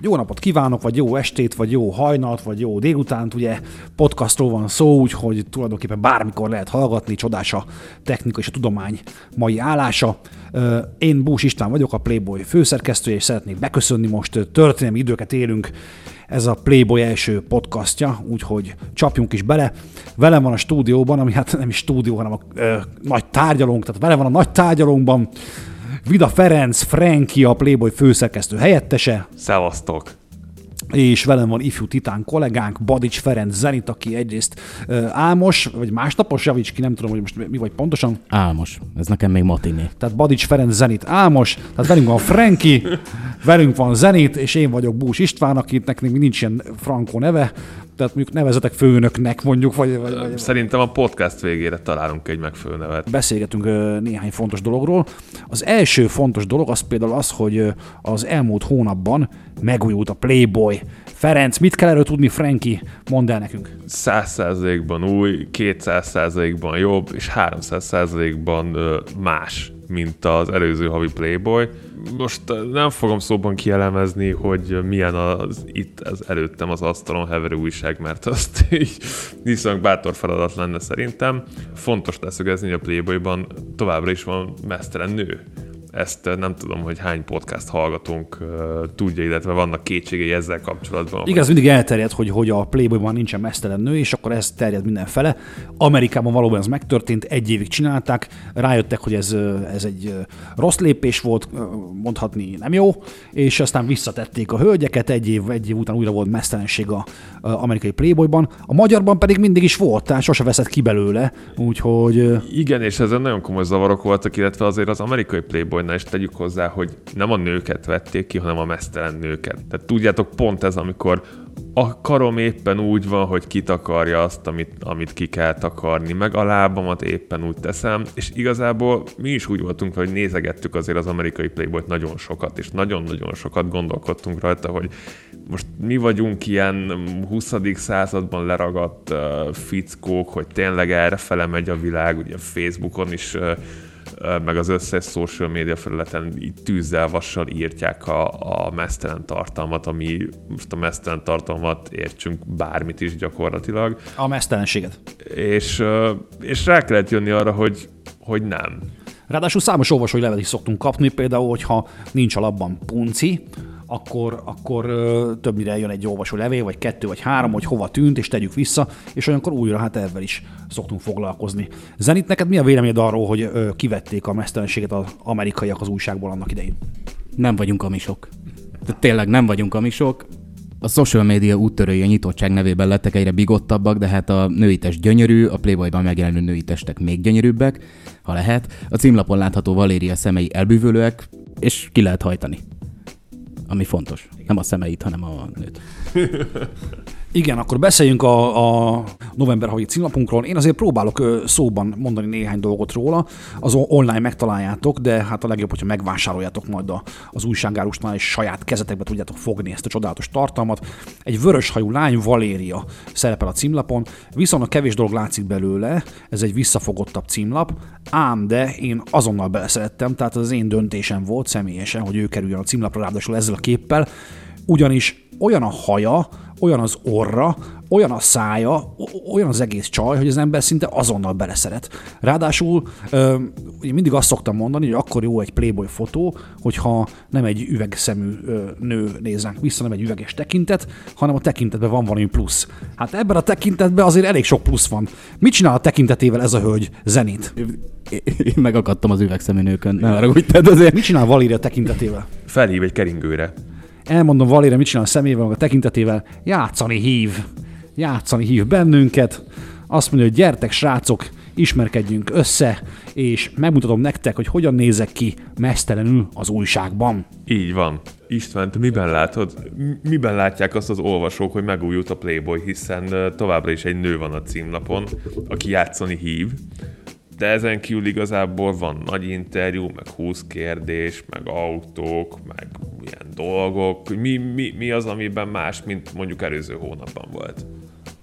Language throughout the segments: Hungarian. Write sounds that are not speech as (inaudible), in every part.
Jó napot kívánok, vagy jó estét, vagy jó hajnalt, vagy jó délutánt, ugye podcastról van szó, úgyhogy tulajdonképpen bármikor lehet hallgatni, csodás a technika és a tudomány mai állása. Én Bús István vagyok, a Playboy főszerkesztője, és szeretnék beköszönni, most történelmi időket élünk, ez a Playboy első podcastja, úgyhogy csapjunk is bele. Velem van a stúdióban, ami hát nem is stúdió, hanem a ö, nagy tárgyalónk, tehát vele van a nagy tárgyalónkban Vida Ferenc, Franki, a Playboy főszerkesztő helyettese. Szevasztok! és velem van ifjú titán kollégánk, Badics Ferenc Zenit, aki egyrészt uh, álmos, vagy másnapos, javíts ki, nem tudom, hogy most mi vagy pontosan. Álmos, ez nekem még matiné. Tehát Badics Ferenc Zenit álmos, tehát velünk van Franki, velünk van Zenit, és én vagyok Bús István, akinek még nincs ilyen frankó neve, tehát mondjuk nevezetek főnöknek mondjuk, vagy, vagy, vagy... Szerintem a podcast végére találunk egy megfelelő nevet. Beszélgetünk néhány fontos dologról. Az első fontos dolog az például az, hogy az elmúlt hónapban megújult a Playboy. Ferenc, mit kell erről tudni, Franki? Mondd el nekünk. 100%-ban új, 200%-ban jobb, és 300%-ban más mint az előző havi Playboy. Most nem fogom szóban kielemezni, hogy milyen az itt az előttem az asztalon heverő újság, mert azt (laughs) így viszonylag bátor feladat lenne szerintem. Fontos leszögezni, hogy a Playboyban továbbra is van mesztelen nő ezt nem tudom, hogy hány podcast hallgatónk uh, tudja, illetve vannak kétségei ezzel kapcsolatban. Igaz, mindig elterjed, hogy, hogy a Playboyban nincsen mesztelen nő, és akkor ez terjed mindenfele. Amerikában valóban ez megtörtént, egy évig csinálták, rájöttek, hogy ez, ez egy rossz lépés volt, mondhatni nem jó, és aztán visszatették a hölgyeket, egy év, egy év után újra volt mesztelenség a, a amerikai Playboyban. A magyarban pedig mindig is volt, tehát sose veszett ki belőle, úgyhogy... Igen, és ezen nagyon komoly zavarok voltak, illetve azért az amerikai Playboy volna, és tegyük hozzá, hogy nem a nőket vették ki, hanem a mesztelen nőket. Tehát tudjátok, pont ez, amikor a karom éppen úgy van, hogy kitakarja azt, amit, amit ki kell takarni, meg a lábamat éppen úgy teszem, és igazából mi is úgy voltunk, hogy nézegettük azért az amerikai playboy nagyon sokat, és nagyon-nagyon sokat gondolkodtunk rajta, hogy most mi vagyunk ilyen 20. században leragadt uh, fickók, hogy tényleg erre fele megy a világ, ugye Facebookon is uh, meg az összes social media felületen így tűzzel, vassal írtják a, a mesztelen tartalmat, ami most a mesztelen tartalmat értsünk bármit is gyakorlatilag. A mesztelenséget. És, és rá kellett jönni arra, hogy, hogy nem. Ráadásul számos olvasói levelet is szoktunk kapni, például, hogyha nincs alapban punci, akkor, akkor többnyire jön egy olvasó levél, vagy kettő, vagy három, hogy hova tűnt, és tegyük vissza, és olyankor újra hát ebben is szoktunk foglalkozni. Zenit, neked mi a véleményed arról, hogy kivették a mesztelenséget az amerikaiak az újságból annak idején? Nem vagyunk amisok. Tehát tényleg nem vagyunk amisok. A social media úttörői a nyitottság nevében lettek egyre bigottabbak, de hát a női test gyönyörű, a Playboyban megjelenő női testek még gyönyörűbbek, ha lehet. A címlapon látható Valéria szemei elbűvölőek, és ki lehet hajtani ami fontos. Nem a szemeit, hanem a nőt. (laughs) Igen, akkor beszéljünk a, a november havi címlapunkról. Én azért próbálok szóban mondani néhány dolgot róla. Az online megtaláljátok, de hát a legjobb, hogyha megvásároljátok majd a, az újságárusnál, és saját kezetekbe tudjátok fogni ezt a csodálatos tartalmat. Egy vöröshajú lány, Valéria szerepel a címlapon, viszont kevés dolog látszik belőle, ez egy visszafogottabb címlap, ám de én azonnal beleszerettem, tehát az én döntésem volt személyesen, hogy ő kerüljön a címlapra, ráadásul ezzel a képpel, ugyanis olyan a haja, olyan az orra, olyan a szája, olyan az egész csaj, hogy az ember szinte azonnal beleszeret. Ráadásul ö, mindig azt szoktam mondani, hogy akkor jó egy Playboy fotó, hogyha nem egy üvegszemű ö, nő néz ránk vissza, nem egy üveges tekintet, hanem a tekintetben van valami plusz. Hát ebben a tekintetben azért elég sok plusz van. Mit csinál a tekintetével ez a hölgy? Zenit. Én megakadtam az üvegszemű nőkön. Nem arra úgy azért. Mit csinál Valéria tekintetével? Felhív egy keringőre elmondom Valére, mit csinál a szemével, a tekintetével, játszani hív. Játszani hív bennünket. Azt mondja, hogy gyertek srácok, ismerkedjünk össze, és megmutatom nektek, hogy hogyan nézek ki mesztelenül az újságban. Így van. István, te miben látod? Miben látják azt az olvasók, hogy megújult a Playboy, hiszen továbbra is egy nő van a címlapon, aki játszani hív, de ezen kívül igazából van nagy interjú, meg 20 kérdés, meg autók, meg dolgok. Mi, mi, mi az, amiben más, mint mondjuk előző hónapban volt?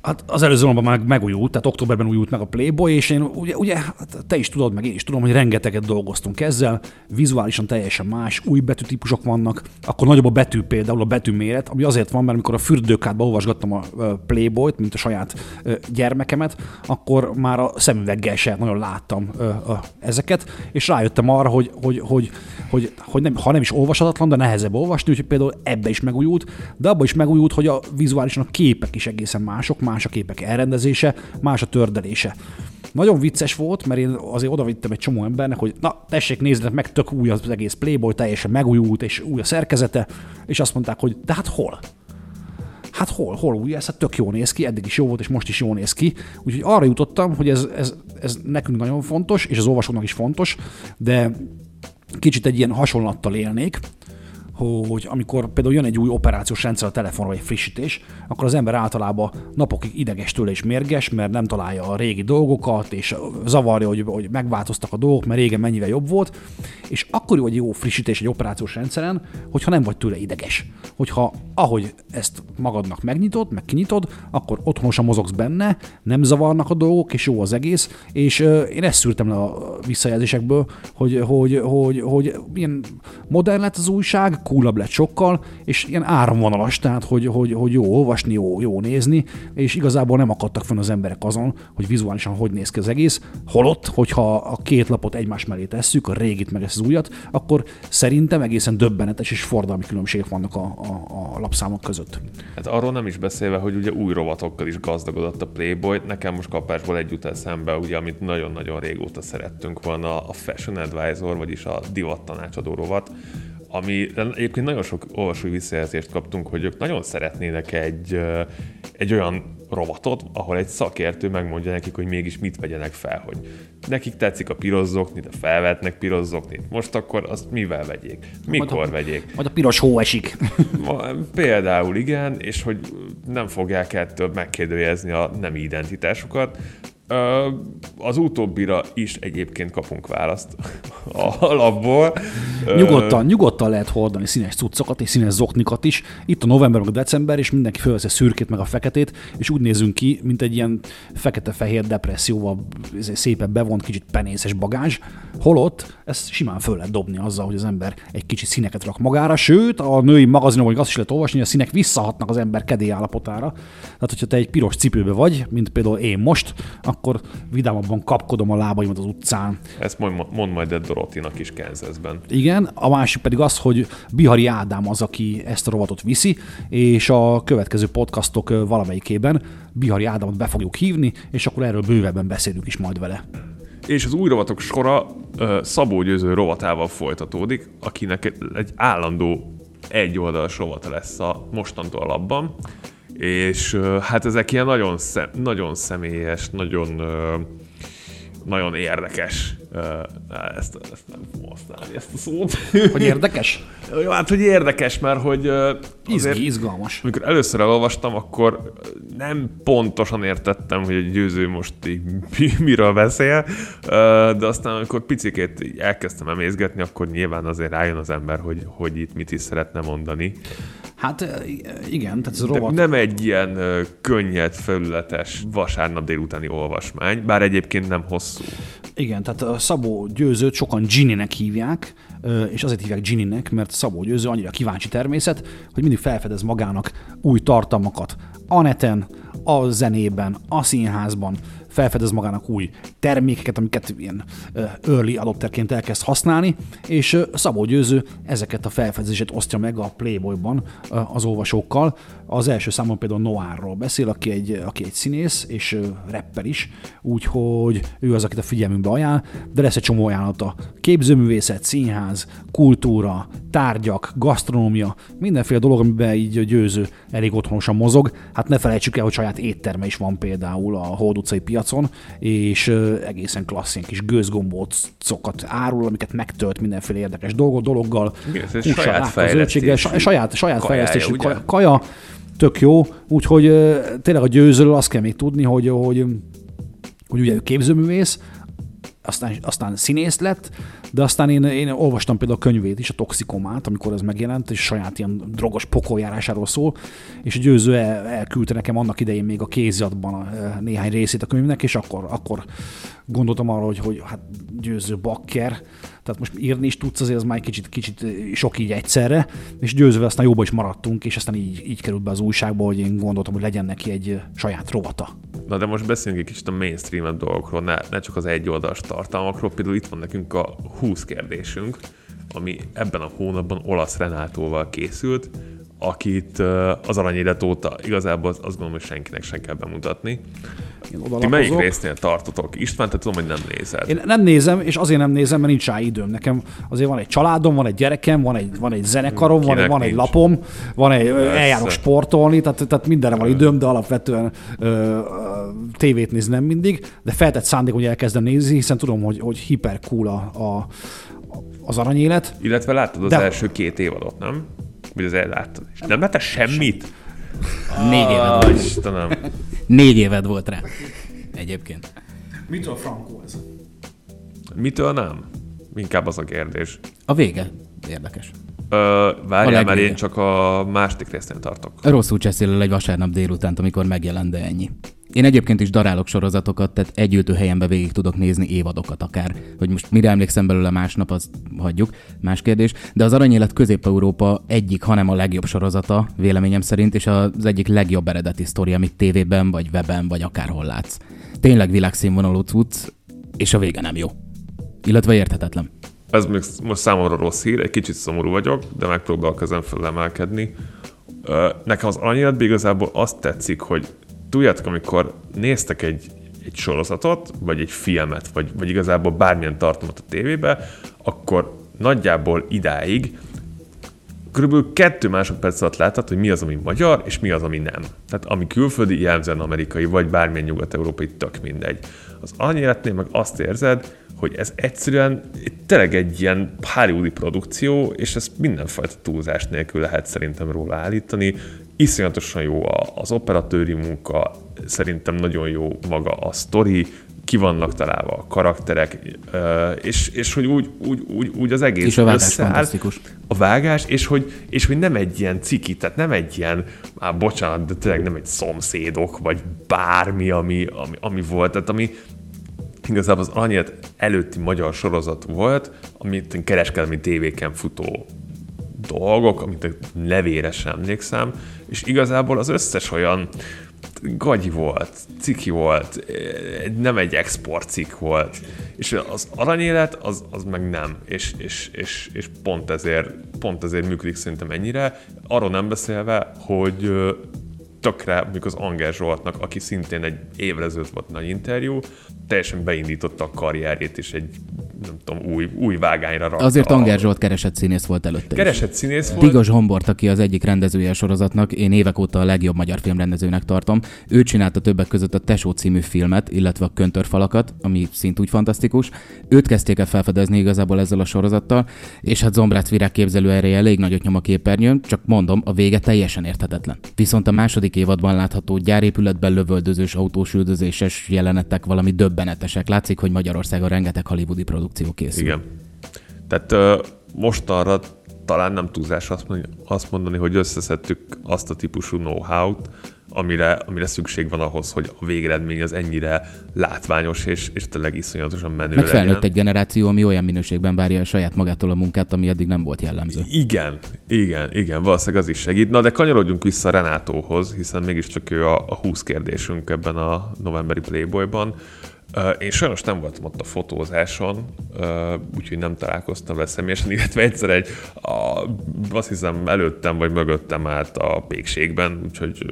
Hát az előző hónapban már megújult, tehát októberben újult meg a Playboy, és én ugye, ugye hát te is tudod, meg én is tudom, hogy rengeteget dolgoztunk ezzel, vizuálisan teljesen más, új betűtípusok vannak, akkor nagyobb a betű például, a betűméret, ami azért van, mert amikor a fürdőkádba olvasgattam a Playboyt, mint a saját gyermekemet, akkor már a szemüveggel sem nagyon láttam ezeket, és rájöttem arra, hogy, hogy, hogy, hogy, hogy nem, ha nem is olvashatatlan, de nehezebb olvasni, úgyhogy például ebbe is megújult, de abba is megújult, hogy a vizuálisan a képek is egészen mások, más a képek elrendezése, más a tördelése. Nagyon vicces volt, mert én azért oda vittem egy csomó embernek, hogy na, tessék, nézzétek meg, tök új az egész Playboy, teljesen megújult, és új a szerkezete, és azt mondták, hogy de hát hol? hát hol, hol új ez, hát tök jó néz ki, eddig is jó volt, és most is jó néz ki. Úgyhogy arra jutottam, hogy ez, ez, ez nekünk nagyon fontos, és az olvasóknak is fontos, de kicsit egy ilyen hasonlattal élnék, hogy amikor például jön egy új operációs rendszer a telefonra, egy frissítés, akkor az ember általában napokig ideges tőle és mérges, mert nem találja a régi dolgokat, és zavarja, hogy, hogy megváltoztak a dolgok, mert régen mennyivel jobb volt, és akkor jó egy jó frissítés egy operációs rendszeren, hogyha nem vagy tőle ideges. Hogyha ahogy ezt magadnak megnyitod, meg kinyitod, akkor otthonosan mozogsz benne, nem zavarnak a dolgok, és jó az egész, és én ezt szűrtem le a visszajelzésekből, hogy, hogy, hogy, hogy ilyen modern lett az újság, coolabb lett sokkal, és ilyen áramvonalas, tehát hogy, hogy, hogy jó olvasni, jó, jó nézni, és igazából nem akadtak fenn az emberek azon, hogy vizuálisan hogy néz ki az egész. Holott, hogyha a két lapot egymás mellé tesszük, a régit meg ezt az újat, akkor szerintem egészen döbbenetes és fordalmi különbségek vannak a, a, a lapszámok között. Hát arról nem is beszélve, hogy ugye új rovatokkal is gazdagodott a Playboy. Nekem most kapásból egy jut eszembe, ugye, amit nagyon-nagyon régóta szerettünk volna, a Fashion Advisor, vagyis a divat tanácsadó rovat, ami egyébként nagyon sok olvasói visszajelzést kaptunk, hogy ők nagyon szeretnének egy, egy olyan rovatot, ahol egy szakértő megmondja nekik, hogy mégis mit vegyenek fel, hogy nekik tetszik a piros zoknit, a felvetnek piros zoknit. Most akkor azt mivel vegyék? Mikor majd a, vegyék? Majd a piros hó esik. Például igen, és hogy nem fogják ettől megkérdőjezni a nem identitásukat, az utóbbira is egyébként kapunk választ (laughs) a lapból. Nyugodtan, nyugodtan lehet hordani színes cuccokat és színes zoknikat is. Itt a november meg a december, és mindenki fölvesz a szürkét meg a feketét, és úgy nézünk ki, mint egy ilyen fekete-fehér depresszióval szépen bevont, kicsit penészes bagázs. Holott ezt simán föl lehet dobni azzal, hogy az ember egy kicsit színeket rak magára, sőt, a női magazinokon azt is lehet olvasni, hogy a színek visszahatnak az ember kedély állapotára. Tehát, hogyha te egy piros cipőbe vagy, mint például én most, akkor vidámabban kapkodom a lábaimat az utcán. Ezt mond, mond majd Ed Dorotinak is Kansasben. Igen, a másik pedig az, hogy Bihari Ádám az, aki ezt a rovatot viszi, és a következő podcastok valamelyikében Bihari Ádámot be fogjuk hívni, és akkor erről bővebben beszélünk is majd vele. És az új rovatok sora Szabó Győző rovatával folytatódik, akinek egy állandó egy oldalas rovata lesz a mostantól alapban és hát ezek ilyen nagyon, szem, nagyon személyes, nagyon, nagyon érdekes ezt, ezt nem fogom használni, ezt a szót. Hogy érdekes? (laughs) Jó, hát, hogy érdekes, mert hogy Izgi, izgalmas. Amikor először elolvastam, akkor nem pontosan értettem, hogy egy győző most így miről beszél, de aztán amikor picikét elkezdtem emészgetni, akkor nyilván azért rájön az ember, hogy, hogy itt mit is szeretne mondani. Hát igen, tehát ez rovat. Nem egy ilyen könnyed, felületes vasárnap délutáni olvasmány, bár egyébként nem hosszú. Igen, tehát a Szabó Győzőt sokan Ginny-nek hívják, és azért hívják Ginny-nek, mert Szabó Győző annyira kíváncsi természet, hogy mindig felfedez magának új tartalmakat a neten, a zenében, a színházban, felfedez magának új termékeket, amiket ilyen early adopterként elkezd használni, és Szabó Győző ezeket a felfedezését osztja meg a Playboyban az olvasókkal. Az első számon például Noárról beszél, aki egy, aki egy színész és rapper is, úgyhogy ő az, akit a figyelmünkbe ajánl, de lesz egy csomó ajánlata. Képzőművészet, színház, kultúra, tárgyak, gasztronómia, mindenféle dolog, amiben így győző elég otthonosan mozog. Hát ne felejtsük el, hogy saját étterme is van például a Hold utcai piacon, és egészen klassz ilyen kis gőzgombócokat árul, amiket megtölt mindenféle érdekes dolgot, dologgal. Igen, ez saját fejlesztés. Saját, saját fejlesztésű kaja, kaja, tök jó, úgyhogy tényleg a győzőről azt kell még tudni, hogy, hogy, hogy ugye képzőművész, aztán, aztán színész lett, de aztán én, én olvastam például a könyvét is, a Toxikomát, amikor ez megjelent, és saját ilyen drogos pokoljárásáról szól, és a győző el, elküldte nekem annak idején még a kézjatban a, néhány részét a könyvnek, és akkor, akkor gondoltam arra, hogy, hogy hát győző bakker, tehát most írni is tudsz, azért az már egy kicsit, kicsit sok így egyszerre, és győzve aztán jóba is maradtunk, és aztán így, így került be az újságba, hogy én gondoltam, hogy legyen neki egy saját rovata. Na de most beszéljünk egy kicsit a mainstream dolgokról, ne, ne csak az egy oldalas tartalmakról. Például itt van nekünk a 20 kérdésünk, ami ebben a hónapban olasz Renátóval készült, akit az aranyélet óta igazából azt gondolom, hogy senkinek sem kell bemutatni. Ti melyik résznél tartotok? István, te tudom, hogy nem nézed. Én nem nézem, és azért nem nézem, mert nincs rá időm. Nekem azért van egy családom, van egy gyerekem, van egy, van egy zenekarom, van, egy, van egy lapom, van egy, Persze. eljárok sportolni, tehát, tehát mindenre van időm, de alapvetően ö, ö, tévét nézni nem mindig, de feltett szándék, hogy elkezdem nézni, hiszen tudom, hogy, hogy hiper cool a, a, az aranyélet. Illetve láttad az de... első két évadot, nem? Vagy az elláttad. És nem láttál semmit? Négy éved volt. Istenem. Négy éved volt rá. Egyébként. Mitől frankó ez? Mitől nem? Inkább az a kérdés. A vége érdekes. Ö, várjál, mert én csak a második résznél tartok. Rosszul cseszél egy vasárnap délutánt, amikor megjelent, de ennyi. Én egyébként is darálok sorozatokat, tehát egy helyenbe végig tudok nézni évadokat akár. Hogy most mire emlékszem belőle másnap, azt hagyjuk, más kérdés. De az Aranyélet Közép-Európa egyik, hanem a legjobb sorozata, véleményem szerint, és az egyik legjobb eredeti sztori, amit tévében, vagy weben, vagy akárhol látsz. Tényleg világszínvonalú cucc, és a vége nem jó. Illetve érthetetlen. Ez még most számomra rossz hír, egy kicsit szomorú vagyok, de megpróbálok ezen felemelkedni. Nekem az aranyéletben igazából azt tetszik, hogy tudjátok, amikor néztek egy, egy sorozatot, vagy egy filmet, vagy, vagy igazából bármilyen tartalmat a tévébe, akkor nagyjából idáig körülbelül kettő másodperc alatt láthat, hogy mi az, ami magyar, és mi az, ami nem. Tehát ami külföldi, jellemzően amerikai, vagy bármilyen nyugat-európai, tök mindegy. Az anyéletnél meg azt érzed, hogy ez egyszerűen tényleg egy ilyen hollywoodi produkció, és ezt mindenfajta túlzás nélkül lehet szerintem róla állítani. Iszonyatosan jó az operatőri munka, szerintem nagyon jó maga a sztori, ki vannak találva a karakterek, és, és hogy úgy, úgy, úgy, úgy az egész és a vágás összeáll, fantasztikus. A vágás, és hogy, és hogy nem egy ilyen ciki, tehát nem egy ilyen, á, bocsánat, de tényleg nem egy szomszédok, vagy bármi, ami, ami, ami volt, tehát ami, igazából az annyit előtti magyar sorozat volt, amit kereskedelmi tévéken futó dolgok, amit nevére sem emlékszem, és igazából az összes olyan gagyi volt, ciki volt, nem egy export volt, és az aranyélet az, az meg nem, és, és, és, és pont, ezért, pont ezért működik szerintem ennyire, arról nem beszélve, hogy tökre, mondjuk az Anger Zsoltnak, aki szintén egy évre volt nagy interjú, teljesen beindította a karrierjét, és egy nem tudom, új, új vágányra rakta. Azért Anger Zsolt keresett színész volt előtte Keresett is. színész volt. Tigos Hombort, aki az egyik rendezője a sorozatnak, én évek óta a legjobb magyar filmrendezőnek tartom. Ő csinálta többek között a Tesó című filmet, illetve a Köntörfalakat, ami szint úgy fantasztikus. Őt kezdték el felfedezni igazából ezzel a sorozattal, és hát Zombrát Virág képzelő ereje elég nagyot nyom a képernyőn, csak mondom, a vége teljesen érthetetlen. Viszont a második évadban látható gyárépületben lövöldözős autós üldözéses jelenetek valami döbbenetesek. Látszik, hogy Magyarországon rengeteg hollywoodi produkció készül. Igen. Tehát most arra talán nem túlzás azt mondani, azt mondani, hogy összeszedtük azt a típusú know-how-t, amire, amire szükség van ahhoz, hogy a végeredmény az ennyire látványos és, és tényleg iszonyatosan menő Meg felnőtt egy generáció, ami olyan minőségben várja a saját magától a munkát, ami eddig nem volt jellemző. Igen, igen, igen, valószínűleg az is segít. Na de kanyarodjunk vissza Renátóhoz, hiszen mégiscsak ő a, a 20 kérdésünk ebben a novemberi Playboyban. Én sajnos nem voltam ott a fotózáson, úgyhogy nem találkoztam vele személyesen, (laughs) illetve egyszer egy, a, azt hiszem előttem vagy mögöttem állt a pékségben, úgyhogy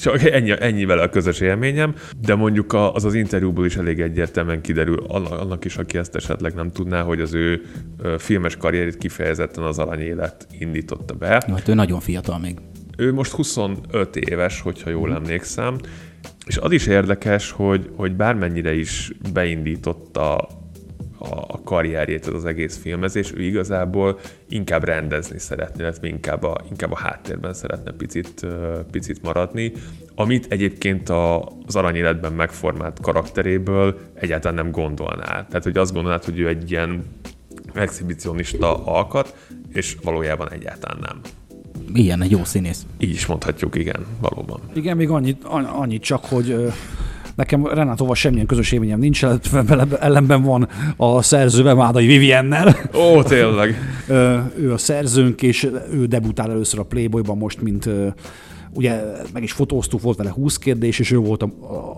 csak ennyi, ennyivel a közös élményem, de mondjuk az az interjúból is elég egyértelműen kiderül annak is, aki ezt esetleg nem tudná, hogy az ő filmes karrierét kifejezetten az aranyélet indította be. Hát ő nagyon fiatal még. Ő most 25 éves, hogyha jól mhm. emlékszem, és az is érdekes, hogy, hogy bármennyire is beindította a, a karrierjét ez az egész filmezés, ő igazából inkább rendezni szeretne, illetve inkább a, inkább a háttérben szeretne picit, picit maradni, amit egyébként a, az aranyéletben megformált karakteréből egyáltalán nem gondolná. Tehát, hogy azt gondolnád, hogy ő egy ilyen exhibicionista alkat, és valójában egyáltalán nem. Ilyen, egy jó színész. Így is mondhatjuk, igen, valóban. Igen, még annyit, annyit csak, hogy Nekem Renátóval semmilyen közös élményem nincs, ellenben van a szerzővel, Mádai Viviennel. Ó, tényleg. (laughs) ő a szerzőnk, és ő debutál először a Playboyban most, mint ugye meg is fotóztuk, volt vele 20 kérdés, és ő volt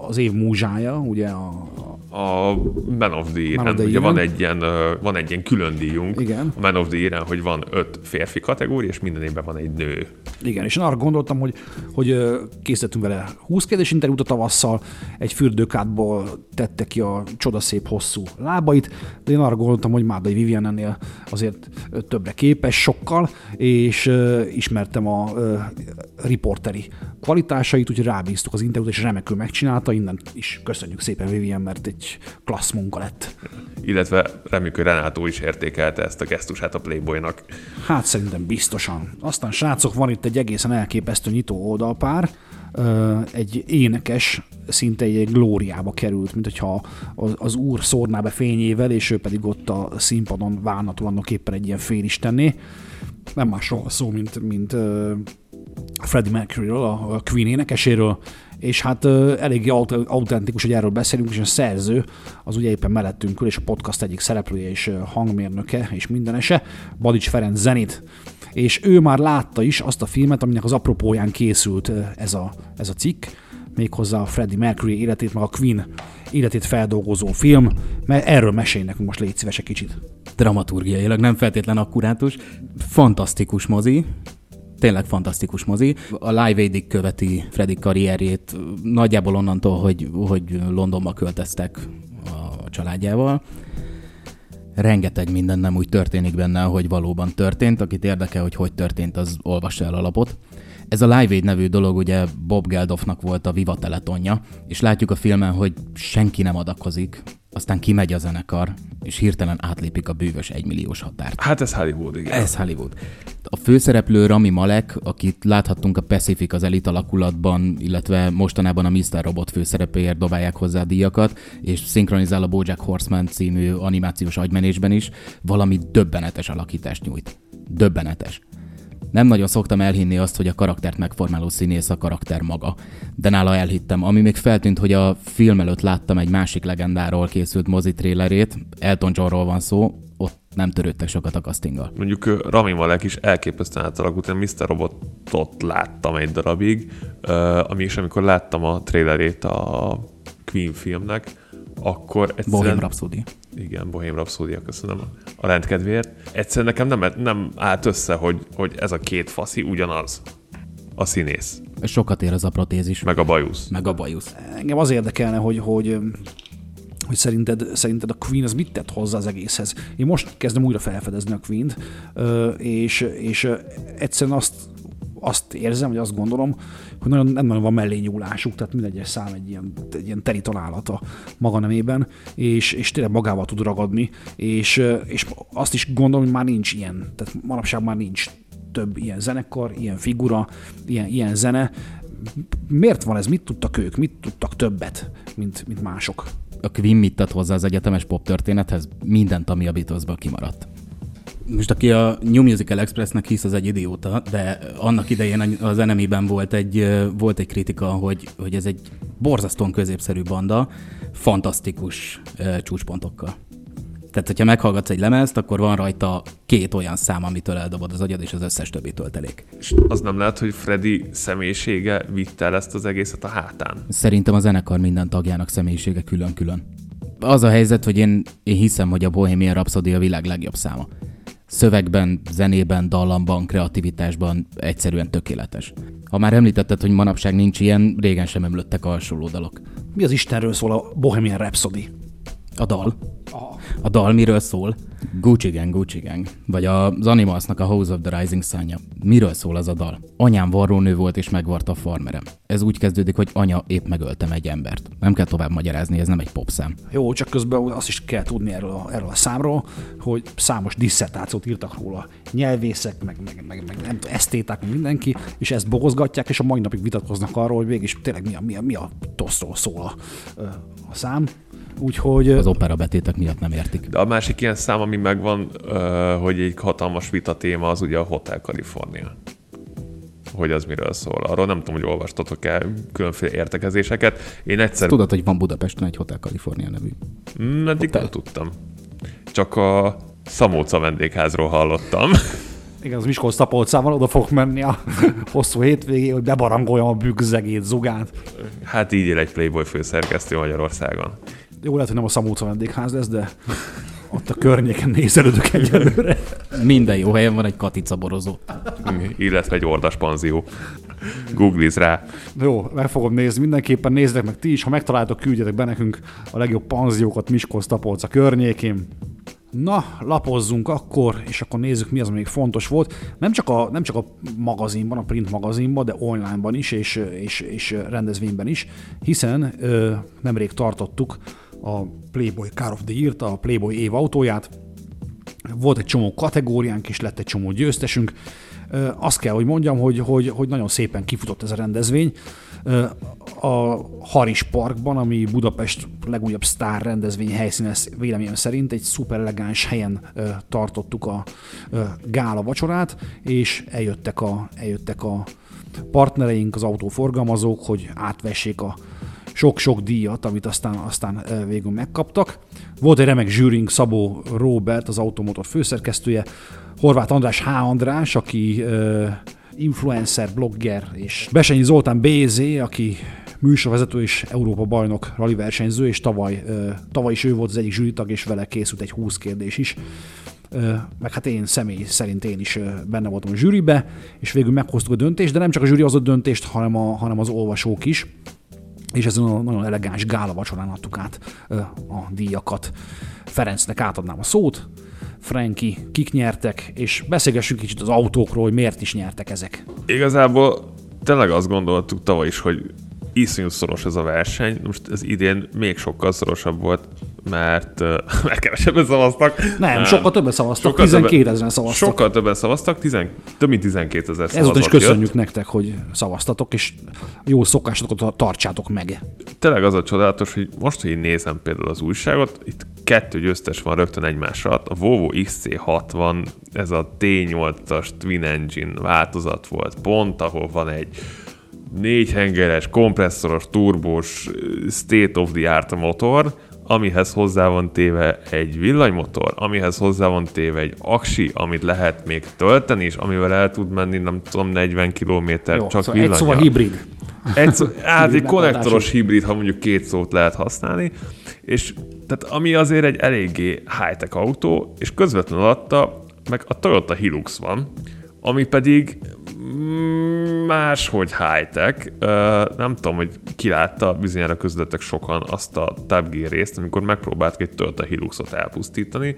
az év múzsája, ugye a, a Man of the Year. Ugye Year. van egy, ilyen, van egy ilyen külön díjunk Igen. a Man of the Year, hogy van öt férfi kategória, és minden évben van egy nő. Igen, és én arra gondoltam, hogy, hogy készítettünk vele 20 kérdés interjút a tavasszal, egy fürdőkádból tette ki a csodaszép hosszú lábait, de én arra gondoltam, hogy Mádai Vivian ennél azért többre képes, sokkal, és ismertem a riporteri kvalitásait, úgyhogy rábíztuk az interjút, és remekül megcsinálta, innen is köszönjük szépen Vivian, mert egy klassz munka lett. Illetve reméljük, hogy Renátó is értékelte ezt a gesztusát a Playboynak. Hát szerintem biztosan. Aztán srácok, van itt egy egészen elképesztő nyitó oldalpár, egy énekes szinte egy glóriába került, mint hogyha az úr szórná be fényével, és ő pedig ott a színpadon válna tulajdonképpen egy ilyen félistenné. Nem másról szó, mint, mint Freddie Mercury-ről, a Queen énekeséről, és hát elég autentikus, hogy erről beszélünk, és a szerző az ugye éppen mellettünk ül, és a podcast egyik szereplője és hangmérnöke és mindenese, Badics Ferenc Zenit, és ő már látta is azt a filmet, aminek az apropóján készült ez a, ez a cikk, méghozzá a Freddie Mercury életét, meg a Queen életét feldolgozó film, mert erről mesél nekünk most légy szíves egy kicsit. Dramaturgiailag nem feltétlen akkurátus, fantasztikus mozi, tényleg fantasztikus mozi. A Live aid követi Freddy karrierjét nagyjából onnantól, hogy, hogy Londonba költöztek a családjával. Rengeteg minden nem úgy történik benne, hogy valóban történt. Akit érdekel, hogy hogy történt, az olvassa el a lapot. Ez a Live Aid nevű dolog ugye Bob Geldofnak volt a Viva Teletonja, és látjuk a filmen, hogy senki nem adakozik, aztán kimegy a zenekar, és hirtelen átlépik a bűvös egymilliós határt. Hát ez Hollywood, igen. Ez Hollywood. A főszereplő Rami Malek, akit láthattunk a Pacific az elit alakulatban, illetve mostanában a Mr. Robot főszerepéért dobálják hozzá díjakat, és szinkronizál a Bojack Horseman című animációs agymenésben is, valami döbbenetes alakítást nyújt. Döbbenetes. Nem nagyon szoktam elhinni azt, hogy a karaktert megformáló színész a karakter maga. De nála elhittem. Ami még feltűnt, hogy a film előtt láttam egy másik legendáról készült mozi trélerét, Elton Johnról van szó, ott nem törődtek sokat a castinggal. Mondjuk Rami Malek is elképesztően átalakult, én Mr. Robotot láttam egy darabig, ami is amikor láttam a trélerét a Queen filmnek, akkor egyszerűen... Bohém Rhapsody. Igen, Bohém Rhapsody, köszönöm a rendkedvéért. Egyszerűen nekem nem, nem állt össze, hogy, hogy ez a két faszi ugyanaz a színész. Sokat ér az a protézis. Meg a bajusz. Meg a bajusz. Engem az érdekelne, hogy, hogy hogy szerinted, szerinted a Queen az mit tett hozzá az egészhez. Én most kezdem újra felfedezni a Queen-t, és, és egyszerűen azt, azt érzem, vagy azt gondolom, hogy nagyon, nem nagyon van mellé nyúlásuk, tehát minden egyes szám egy ilyen, egy ilyen teri találata maga nemében, és, és tényleg magával tud ragadni, és, és azt is gondolom, hogy már nincs ilyen, tehát manapság már nincs több ilyen zenekar, ilyen figura, ilyen, ilyen zene. Miért van ez? Mit tudtak ők? Mit tudtak többet, mint, mint mások? A Queen mit tett hozzá az egyetemes pop történethez? Mindent, ami a Beatlesből kimaradt most aki a New Musical Expressnek hisz, az egy idióta, de annak idején az enemy volt egy, volt egy kritika, hogy, hogy ez egy borzasztóan középszerű banda, fantasztikus uh, csúcspontokkal. Tehát, hogyha meghallgatsz egy lemezt, akkor van rajta két olyan szám, amitől eldobod az agyad, és az összes többi töltelék. És az nem lehet, hogy Freddy személyisége vitte el ezt az egészet a hátán? Szerintem a zenekar minden tagjának személyisége külön-külön. Az a helyzet, hogy én, én hiszem, hogy a Bohemian Rhapsody a világ legjobb száma szövegben, zenében, dallamban, kreativitásban egyszerűen tökéletes. Ha már említetted, hogy manapság nincs ilyen, régen sem emlöttek a hasonló dalok. Mi az Istenről szól a Bohemian Rhapsody? A dal. A dal miről szól? Gucci Gang, Gucci Gang. Vagy az Animalsnak a House of the Rising sun -ja. Miről szól az a dal? Anyám varrónő volt és megvarta a farmerem. Ez úgy kezdődik, hogy anya épp megöltem egy embert. Nem kell tovább magyarázni, ez nem egy popszám. Jó, csak közben azt is kell tudni erről a, erről a számról, hogy számos disszertációt írtak róla. Nyelvészek, meg, meg, meg, meg nem tudom, esztéták, meg mindenki, és ezt bogozgatják, és a mai napig vitatkoznak arról, hogy mégis tényleg mi a, mi a, mi a toszról szól a, a szám. Úgyhogy... Az opera betétek miatt nem értik. De a másik ilyen szám, ami megvan, hogy egy hatalmas vita téma, az ugye a Hotel California hogy az miről szól. Arról nem tudom, hogy olvastatok-e különféle értekezéseket. Én egyszer... Tudod, hogy van Budapesten egy Hotel California nevű? Mm, eddig nem tudtam. Csak a Szamóca vendégházról hallottam. (laughs) Igen, az Miskolc Tapolcával oda fogok menni a (laughs) hosszú hétvégé, hogy bebarangoljam a büggzegét, zugát. Hát így él egy Playboy főszerkesztő Magyarországon. Jó, lehet, hogy nem a Szamóca vendégház lesz, de ott a környéken nézelődök egyelőre. Minden jó helyen van egy katica borozó. Illetve egy ordas panzió. Googliz rá. Jó, meg fogom nézni. Mindenképpen nézzek meg ti is. Ha megtaláltok, küldjetek be nekünk a legjobb panziókat Miskolc Tapolca környékén. Na, lapozzunk akkor, és akkor nézzük, mi az, ami még fontos volt. Nem csak a, nem csak a magazinban, a print magazinban, de onlineban is, és, és, és rendezvényben is, hiszen ö, nemrég tartottuk a Playboy Car of the year a Playboy év autóját. Volt egy csomó kategóriánk, és lett egy csomó győztesünk. Azt kell, hogy mondjam, hogy, hogy, hogy nagyon szépen kifutott ez a rendezvény a Haris Parkban, ami Budapest legújabb sztár rendezvény helyszíne véleményem szerint egy szuper elegáns helyen tartottuk a gála vacsorát, és eljöttek a, eljöttek a partnereink, az autóforgalmazók, hogy átvessék a sok-sok díjat, amit aztán, aztán végül megkaptak. Volt egy remek zsűrink, Szabó Robert, az Automotor főszerkesztője, Horváth András H. András, aki influencer, blogger, és Besenyi Zoltán BZ, aki műsorvezető és Európa bajnok rally versenyző, és tavaly, tavaly is ő volt az egyik zsűritag, és vele készült egy 20 kérdés is. Meg hát én személy szerint én is benne voltam a zsűribe, és végül meghoztuk a döntést, de nem csak a zsűri hozott döntést, hanem, a, hanem az olvasók is és ezen a nagyon elegáns gála vacsorán adtuk át a díjakat. Ferencnek átadnám a szót, Franki, kik nyertek, és beszélgessünk kicsit az autókról, hogy miért is nyertek ezek. Igazából tényleg azt gondoltuk tavaly is, hogy iszonyú szoros ez a verseny. Most ez idén még sokkal szorosabb volt, mert, (laughs) mert kevesebben szavaztak. Nem, sokkal többen szavaztak, sokkal 12 ezeren szavaztak. Sokkal többen szavaztak, tizen, több mint 12 ezer Ezután is köszönjük jött. nektek, hogy szavaztatok, és jó szokásokat tartsátok meg. Tényleg az a csodálatos, hogy most, hogy én nézem például az újságot, itt kettő győztes van rögtön egymás alatt. A Volvo XC60, ez a T8-as Twin Engine változat volt, pont ahol van egy négy hengeres, kompresszoros, turbós, state of the art motor, amihez hozzá van téve egy villanymotor, amihez hozzá van téve egy aksi, amit lehet még tölteni, és amivel el tud menni, nem tudom, 40 km csak szóval Egy szóval hibrid. Egy szó, (laughs) hát egy konnektoros hibrid, ha mondjuk két szót lehet használni, és tehát ami azért egy eléggé high-tech autó, és közvetlenül alatta meg a Toyota Hilux van, ami pedig máshogy high-tech. Nem tudom, hogy ki látta, bizonyára közöttek sokan azt a Tab Gear részt, amikor megpróbáltak egy Toyota Hiluxot elpusztítani,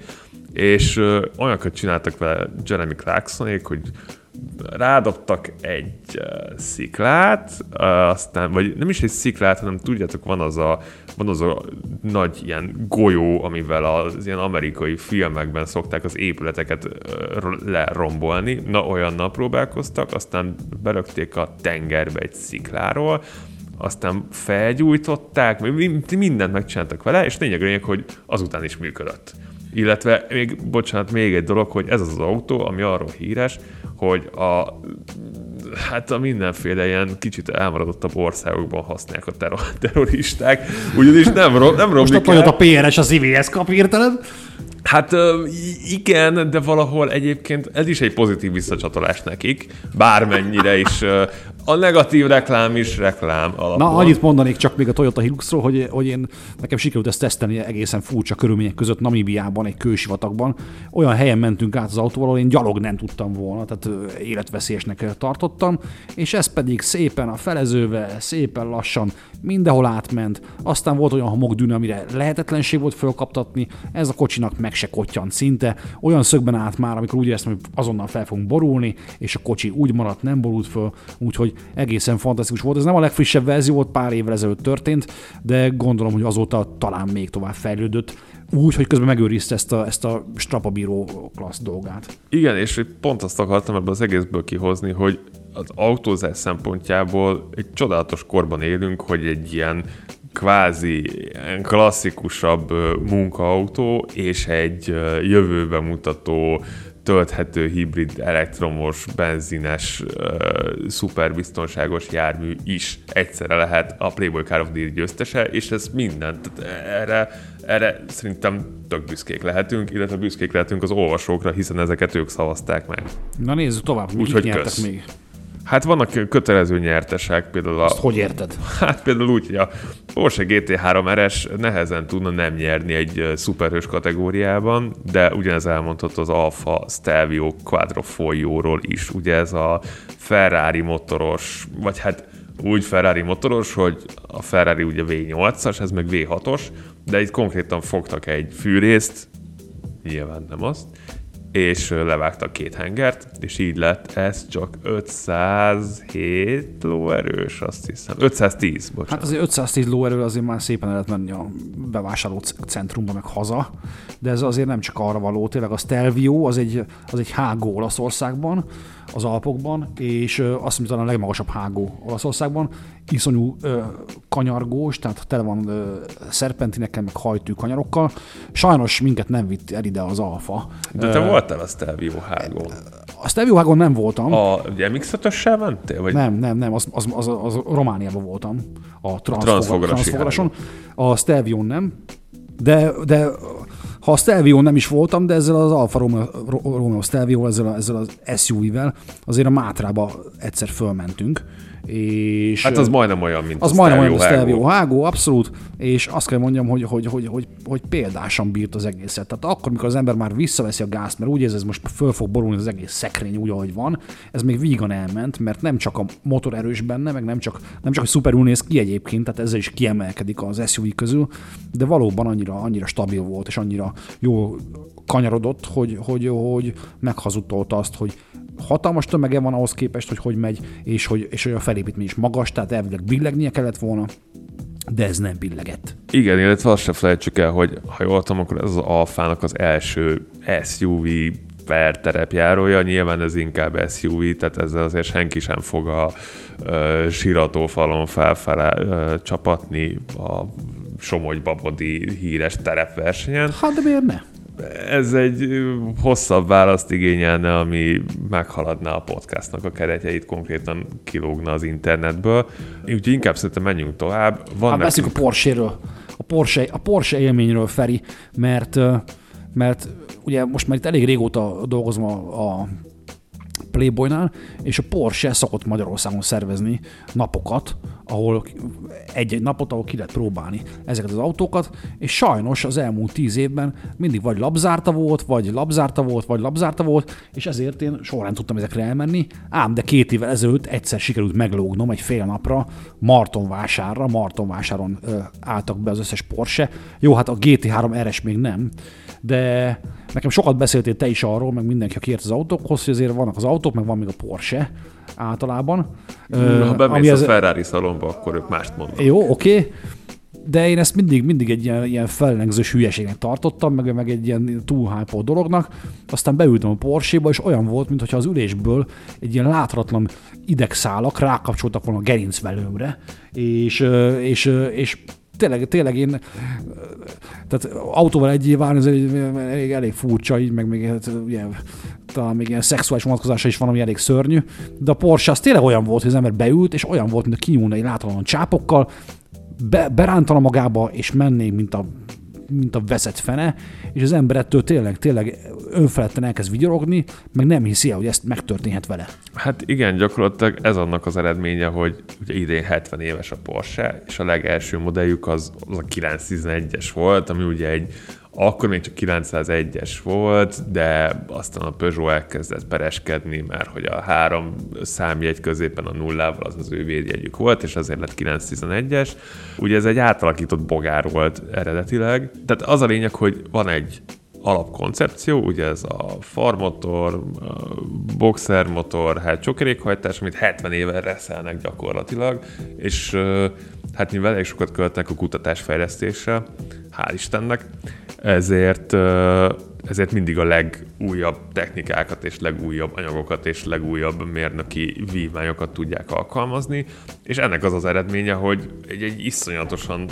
és olyanokat csináltak vele Jeremy Clarksonék, hogy rádobtak egy sziklát, aztán, vagy nem is egy sziklát, hanem tudjátok, van az a, van az a nagy ilyen golyó, amivel az ilyen amerikai filmekben szokták az épületeket lerombolni. Na, olyannal próbálkoztak, aztán berögték a tengerbe egy szikláról, aztán felgyújtották, mindent megcsináltak vele, és lényeg lényeg, hogy azután is működött. Illetve még, bocsánat, még egy dolog, hogy ez az az autó, ami arról híres, hogy a hát a mindenféle ilyen kicsit elmaradottabb országokban használják a terror- terroristák, ugyanis nem, ro- nem romlik Most a PRS az IVS kap hirtelen? Hát igen, de valahol egyébként ez is egy pozitív visszacsatolás nekik, bármennyire is A negatív reklám is reklám alapon. Na, annyit mondanék csak még a Toyota Hiluxról, hogy, hogy én nekem sikerült ezt tesztelni egészen furcsa körülmények között Namíbiában, egy kősivatagban. Olyan helyen mentünk át az autóval, ahol én gyalog nem tudtam volna, tehát életveszélyesnek tartottam, és ez pedig szépen a felezővel, szépen lassan mindenhol átment. Aztán volt olyan homokdűne, amire lehetetlenség volt fölkaptatni, ez a kocsinak meg se kottyant szinte. Olyan szögben állt már, amikor úgy éreztem, hogy azonnal fel fogunk borulni, és a kocsi úgy maradt, nem borult föl, úgyhogy egészen fantasztikus volt. Ez nem a legfrissebb verzió volt, pár évvel ezelőtt történt, de gondolom, hogy azóta talán még tovább fejlődött, úgy, hogy közben megőrizte ezt a, ezt a strapabíró klassz dolgát. Igen, és pont azt akartam ebből az egészből kihozni, hogy az autózás szempontjából egy csodálatos korban élünk, hogy egy ilyen kvázi klasszikusabb munkaautó és egy jövőbe mutató tölthető hibrid elektromos, benzines, szuperbiztonságos jármű is egyszerre lehet a Playboy Car of the Year győztese, és ez minden. Tehát erre, erre szerintem tök büszkék lehetünk, illetve büszkék lehetünk az olvasókra, hiszen ezeket ők szavazták meg. Na nézzük tovább, mit Úgyhogy nyertek kösz. még. Hát vannak kötelező nyertesek, például a, Azt hogy érted? Hát például úgy, hogy a Porsche GT3 RS nehezen tudna nem nyerni egy szuperhős kategóriában, de ugyanez elmondható az Alfa Stelvio Quadrifoglio-ról is. Ugye ez a Ferrari motoros, vagy hát úgy Ferrari motoros, hogy a Ferrari ugye V8-as, ez meg V6-os, de itt konkrétan fogtak egy fűrészt, nyilván nem azt, és levágtak két hengert, és így lett ez csak 507 lóerős, azt hiszem. 510, bocsánat. Hát azért 510 lóerő azért már szépen lehet menni a bevásárló centrumba, meg haza, de ez azért nem csak arra való. Tényleg a Stelvio az egy, az egy hágó Olaszországban, az Alpokban, és ö, azt hiszem, talán a legmagasabb hágó Olaszországban, iszonyú ö, kanyargós, tehát tele van ö, szerpentinekkel, meg hajtű kanyarokkal. Sajnos minket nem vitt el ide az Alfa. De te voltál a Stelvio hágón. A Stelvio hágon nem voltam. A MX-5-össel mentél? Vagy Nem, nem, nem, az, az, az, az Romániában voltam, a Transfogarasi Transfogaраson. A Stelvion nem, de, de ha a Stelvion nem is voltam, de ezzel az Alfa Romeo, Ro- Romeo Stelvio, ezzel, a- ezzel az SUV-vel azért a Mátrába egyszer fölmentünk. És Hát az majdnem olyan, mint az a majdnem olyan, Stelvio a Stelvio hágó. abszolút, és azt kell mondjam, hogy, hogy, hogy, hogy, hogy példásan bírt az egészet. Tehát akkor, mikor az ember már visszaveszi a gázt, mert úgy érzi, ez most föl fog borulni az egész szekrény úgy, ahogy van, ez még vígan elment, mert nem csak a motor erős benne, meg nem csak, nem csak hogy szuperül néz ki egyébként, tehát ezzel is kiemelkedik az SUV közül, de valóban annyira, annyira stabil volt, és annyira jó kanyarodott, hogy, hogy, hogy meghazudtolta azt, hogy hatalmas tömege van ahhoz képest, hogy hogy megy, és hogy, és hogy a felépítmény is magas, tehát elvileg billegnie kellett volna, de ez nem billegett. Igen, illetve azt se felejtsük el, hogy ha jól tudom, akkor ez az Alfának az első SUV per terepjárója, nyilván ez inkább SUV, tehát ezzel azért senki sem fog a ö, siratófalon felfele ö, csapatni a Somogy Babodi híres terepversenyen. Hát de miért ne? Ez egy hosszabb választ igényelne, ami meghaladná a podcastnak a keretjeit, konkrétan kilógna az internetből. Úgyhogy inkább szerintem menjünk tovább. Van Hát nekünk- a Porsche-ről, a Porsche, a Porsche élményről, Feri, mert, mert ugye most már itt elég régóta dolgozom a, a Playboynál, és a Porsche szokott Magyarországon szervezni napokat, ahol egy-egy napot, ahol ki lehet próbálni ezeket az autókat, és sajnos az elmúlt tíz évben mindig vagy labzárta volt, vagy labzárta volt, vagy labzárta volt, és ezért én soha nem tudtam ezekre elmenni, ám de két évvel ezelőtt egyszer sikerült meglógnom egy fél napra Martonvásárra, Martonvásáron ö, álltak be az összes Porsche. Jó, hát a GT3 RS még nem, de nekem sokat beszéltél te is arról, meg mindenki, aki ért az autókhoz, hogy azért vannak az autók, meg van még a Porsche általában. Ha bemész ami a ez- Ferrari szalomba, akkor ők mást mondanak. jó, oké. Okay. De én ezt mindig, mindig egy ilyen, ilyen fellengzős hülyeségnek tartottam, meg, meg egy ilyen túlhápolt dolognak. Aztán beültem a Porsche-ba, és olyan volt, mintha az ülésből egy ilyen láthatatlan idegszálak rákapcsoltak volna a gerincvelőmre, és, és, és tényleg, tényleg én, tehát autóval egyé válni, ez egy, elég, elég furcsa, így meg még hát, ugye, talán még ilyen szexuális vonatkozása is van, ami elég szörnyű, de a Porsche az tényleg olyan volt, hogy az ember beült, és olyan volt, mint a kinyúlna egy láthatatlan csápokkal, be, berántana magába, és mennék, mint a mint a vezet fene, és az ember ettől tényleg, tényleg önfeledten elkezd vigyorogni, meg nem hiszi el, hogy ezt megtörténhet vele. Hát igen, gyakorlatilag ez annak az eredménye, hogy ugye idén 70 éves a Porsche, és a legelső modelljük az, az a 911-es volt, ami ugye egy akkor még csak 901-es volt, de aztán a Peugeot elkezdett pereskedni, mert hogy a három számjegy középen a nullával az az ő védjegyük volt, és azért lett 911-es. Ugye ez egy átalakított bogár volt eredetileg. Tehát az a lényeg, hogy van egy alapkoncepció, ugye ez a farmotor, boxer motor, hát csokerékhajtás, amit 70 éve reszelnek gyakorlatilag, és hát mivel elég sokat költnek a kutatásfejlesztésre, hál' Istennek, ezért, ezért mindig a legújabb technikákat és legújabb anyagokat és legújabb mérnöki vívmányokat tudják alkalmazni, és ennek az az eredménye, hogy egy, egy iszonyatosan,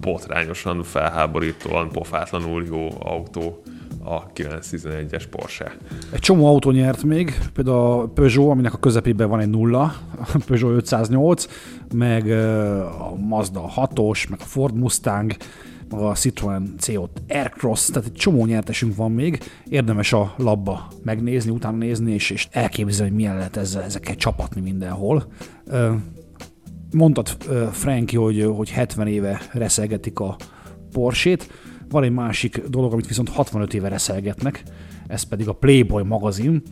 botrányosan, felháborítóan, pofátlanul jó autó a 911-es Porsche. Egy csomó autó nyert még, például a Peugeot, aminek a közepében van egy nulla, a Peugeot 508, meg a Mazda 6-os, meg a Ford Mustang, a Citroen C5 Aircross, tehát egy csomó nyertesünk van még, érdemes a labba megnézni, utána nézni, és, és elképzelni, hogy milyen lehet ezzel, ezekkel csapatni mindenhol. Mondtad, Franki, hogy, hogy 70 éve reszelgetik a Porsét, van egy másik dolog, amit viszont 65 éve reszelgetnek, ez pedig a Playboy magazin,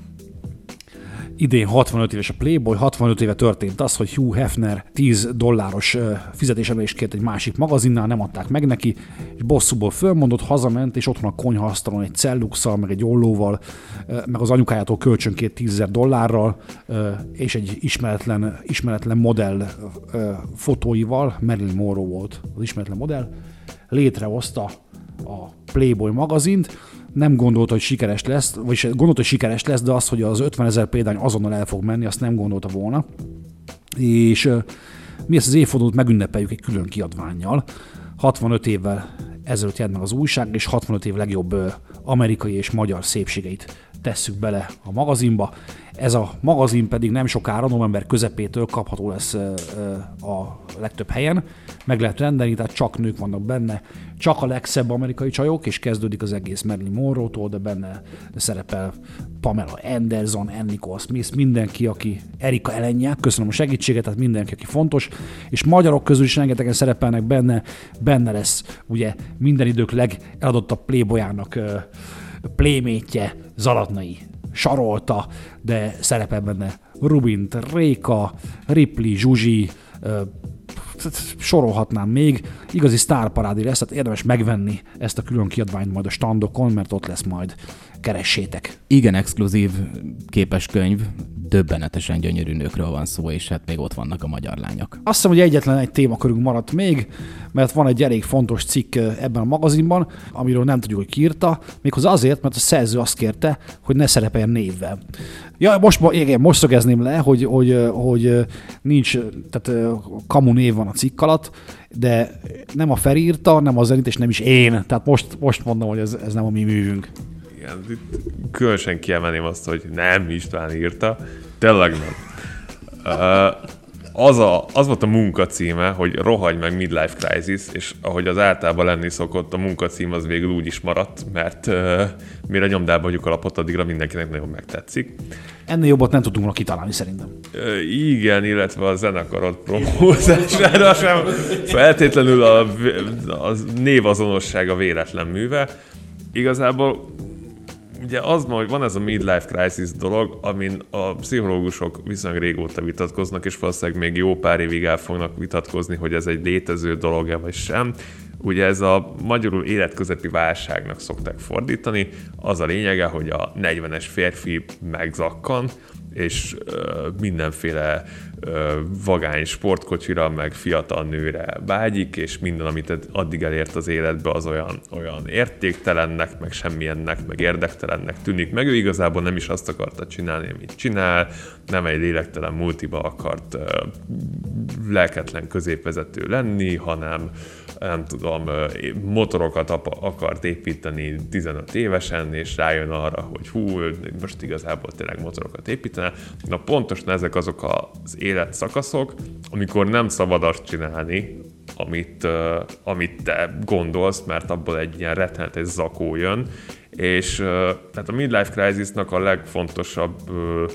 idén 65 éves a Playboy, 65 éve történt az, hogy Hugh Hefner 10 dolláros fizetésemelést kért egy másik magazinnál, nem adták meg neki, és bosszúból fölmondott, hazament, és otthon a konyhaasztalon egy celluxal, meg egy ollóval, meg az anyukájától kölcsönkét 10 dollárral, és egy ismeretlen, ismeretlen modell fotóival, Marilyn Monroe volt az ismeretlen modell, létrehozta a Playboy magazint, nem gondolta, hogy sikeres lesz, vagyis gondolta, hogy sikeres lesz, de az, hogy az 50 ezer példány azonnal el fog menni, azt nem gondolta volna. És mi ezt az évfordulót megünnepeljük egy külön kiadványjal. 65 évvel ezelőtt jelent meg az újság, és 65 év legjobb amerikai és magyar szépségeit tesszük bele a magazinba. Ez a magazin pedig nem sokára, november közepétől kapható lesz a legtöbb helyen. Meg lehet rendelni, tehát csak nők vannak benne, csak a legszebb amerikai csajok, és kezdődik az egész Marilyn Monroe-tól, de benne szerepel Pamela Anderson, Enrico Smith, mindenki, aki Erika Elenják, köszönöm a segítséget, tehát mindenki, aki fontos, és magyarok közül is rengetegen szerepelnek benne, benne lesz ugye minden idők legeladottabb playboyának plémétje Zalatnai sarolta, de szerepel benne Rubint, Réka, Ripley, Zsuzsi, sorolhatnám még, igazi sztárparádi lesz, tehát érdemes megvenni ezt a külön kiadványt majd a standokon, mert ott lesz majd, keressétek. Igen, exkluzív képeskönyv, döbbenetesen gyönyörű nőkről van szó, és hát még ott vannak a magyar lányok. Azt hiszem, hogy egyetlen egy témakörünk maradt még, mert van egy elég fontos cikk ebben a magazinban, amiről nem tudjuk, hogy kiírta, méghozzá azért, mert a szerző azt kérte, hogy ne szerepeljen névvel. Ja, most, igen, most szögezném le, hogy, hogy, hogy nincs, tehát kamu név van a cikk alatt, de nem a Feri írta, nem a Zenit, és nem is én. Tehát most, most mondom, hogy ez, ez nem a mi művünk. Igen, itt különösen kiemelném azt, hogy nem István írta, tényleg nem. Uh, az, a, az volt a munka címe, hogy rohagy meg Midlife Crisis, és ahogy az általában lenni szokott, a munka cím az végül úgy is maradt, mert uh, mire nyomdába vagyunk alapot, addigra mindenkinek nagyon megtetszik. Ennél jobbat nem tudunk volna kitalálni szerintem. Uh, igen, illetve a zenekarod promózására sem feltétlenül a, a névazonosság a véletlen műve. Igazából ugye az, hogy van ez a midlife crisis dolog, amin a pszichológusok viszonylag régóta vitatkoznak, és valószínűleg még jó pár évig el fognak vitatkozni, hogy ez egy létező dolog-e vagy sem. Ugye ez a magyarul életközepi válságnak szokták fordítani. Az a lényege, hogy a 40-es férfi megzakkan, és ö, mindenféle vagány sportkocsira, meg fiatal nőre vágyik, és minden, amit addig elért az életbe, az olyan, olyan értéktelennek, meg semmilyennek, meg érdektelennek tűnik. Meg ő igazából nem is azt akarta csinálni, amit csinál, nem egy lélektelen multiba akart lelketlen középvezető lenni, hanem nem tudom, motorokat akart építeni 15 évesen, és rájön arra, hogy hú, most igazából tényleg motorokat építene. Na pontosan ezek azok az életszakaszok, amikor nem szabad azt csinálni, amit, uh, amit te gondolsz, mert abból egy ilyen rettenetes zakó jön, és uh, tehát a midlife crisisnak a legfontosabb uh,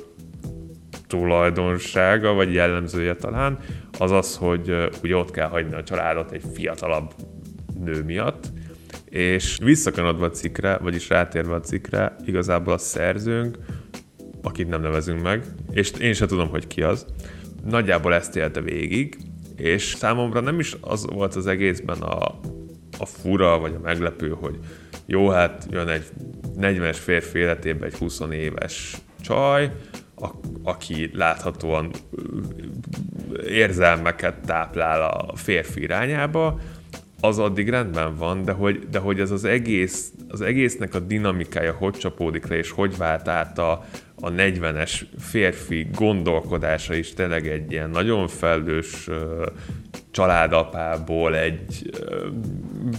tulajdonsága, vagy jellemzője talán, az az, hogy uh, ugye ott kell hagyni a családot egy fiatalabb nő miatt, és visszakanadva a cikkre, vagyis rátérve a cikkre, igazából a szerzőnk, akit nem nevezünk meg, és én sem tudom, hogy ki az, nagyjából ezt élte végig, és számomra nem is az volt az egészben a, a fura, vagy a meglepő, hogy jó, hát jön egy 40-es férfi életében egy 20 éves csaj, a, aki láthatóan érzelmeket táplál a férfi irányába, az addig rendben van, de hogy, de hogy ez az egész, az egésznek a dinamikája hogy csapódik le, és hogy vált át a, a 40-es férfi gondolkodása is tényleg egy ilyen nagyon felelős családapából egy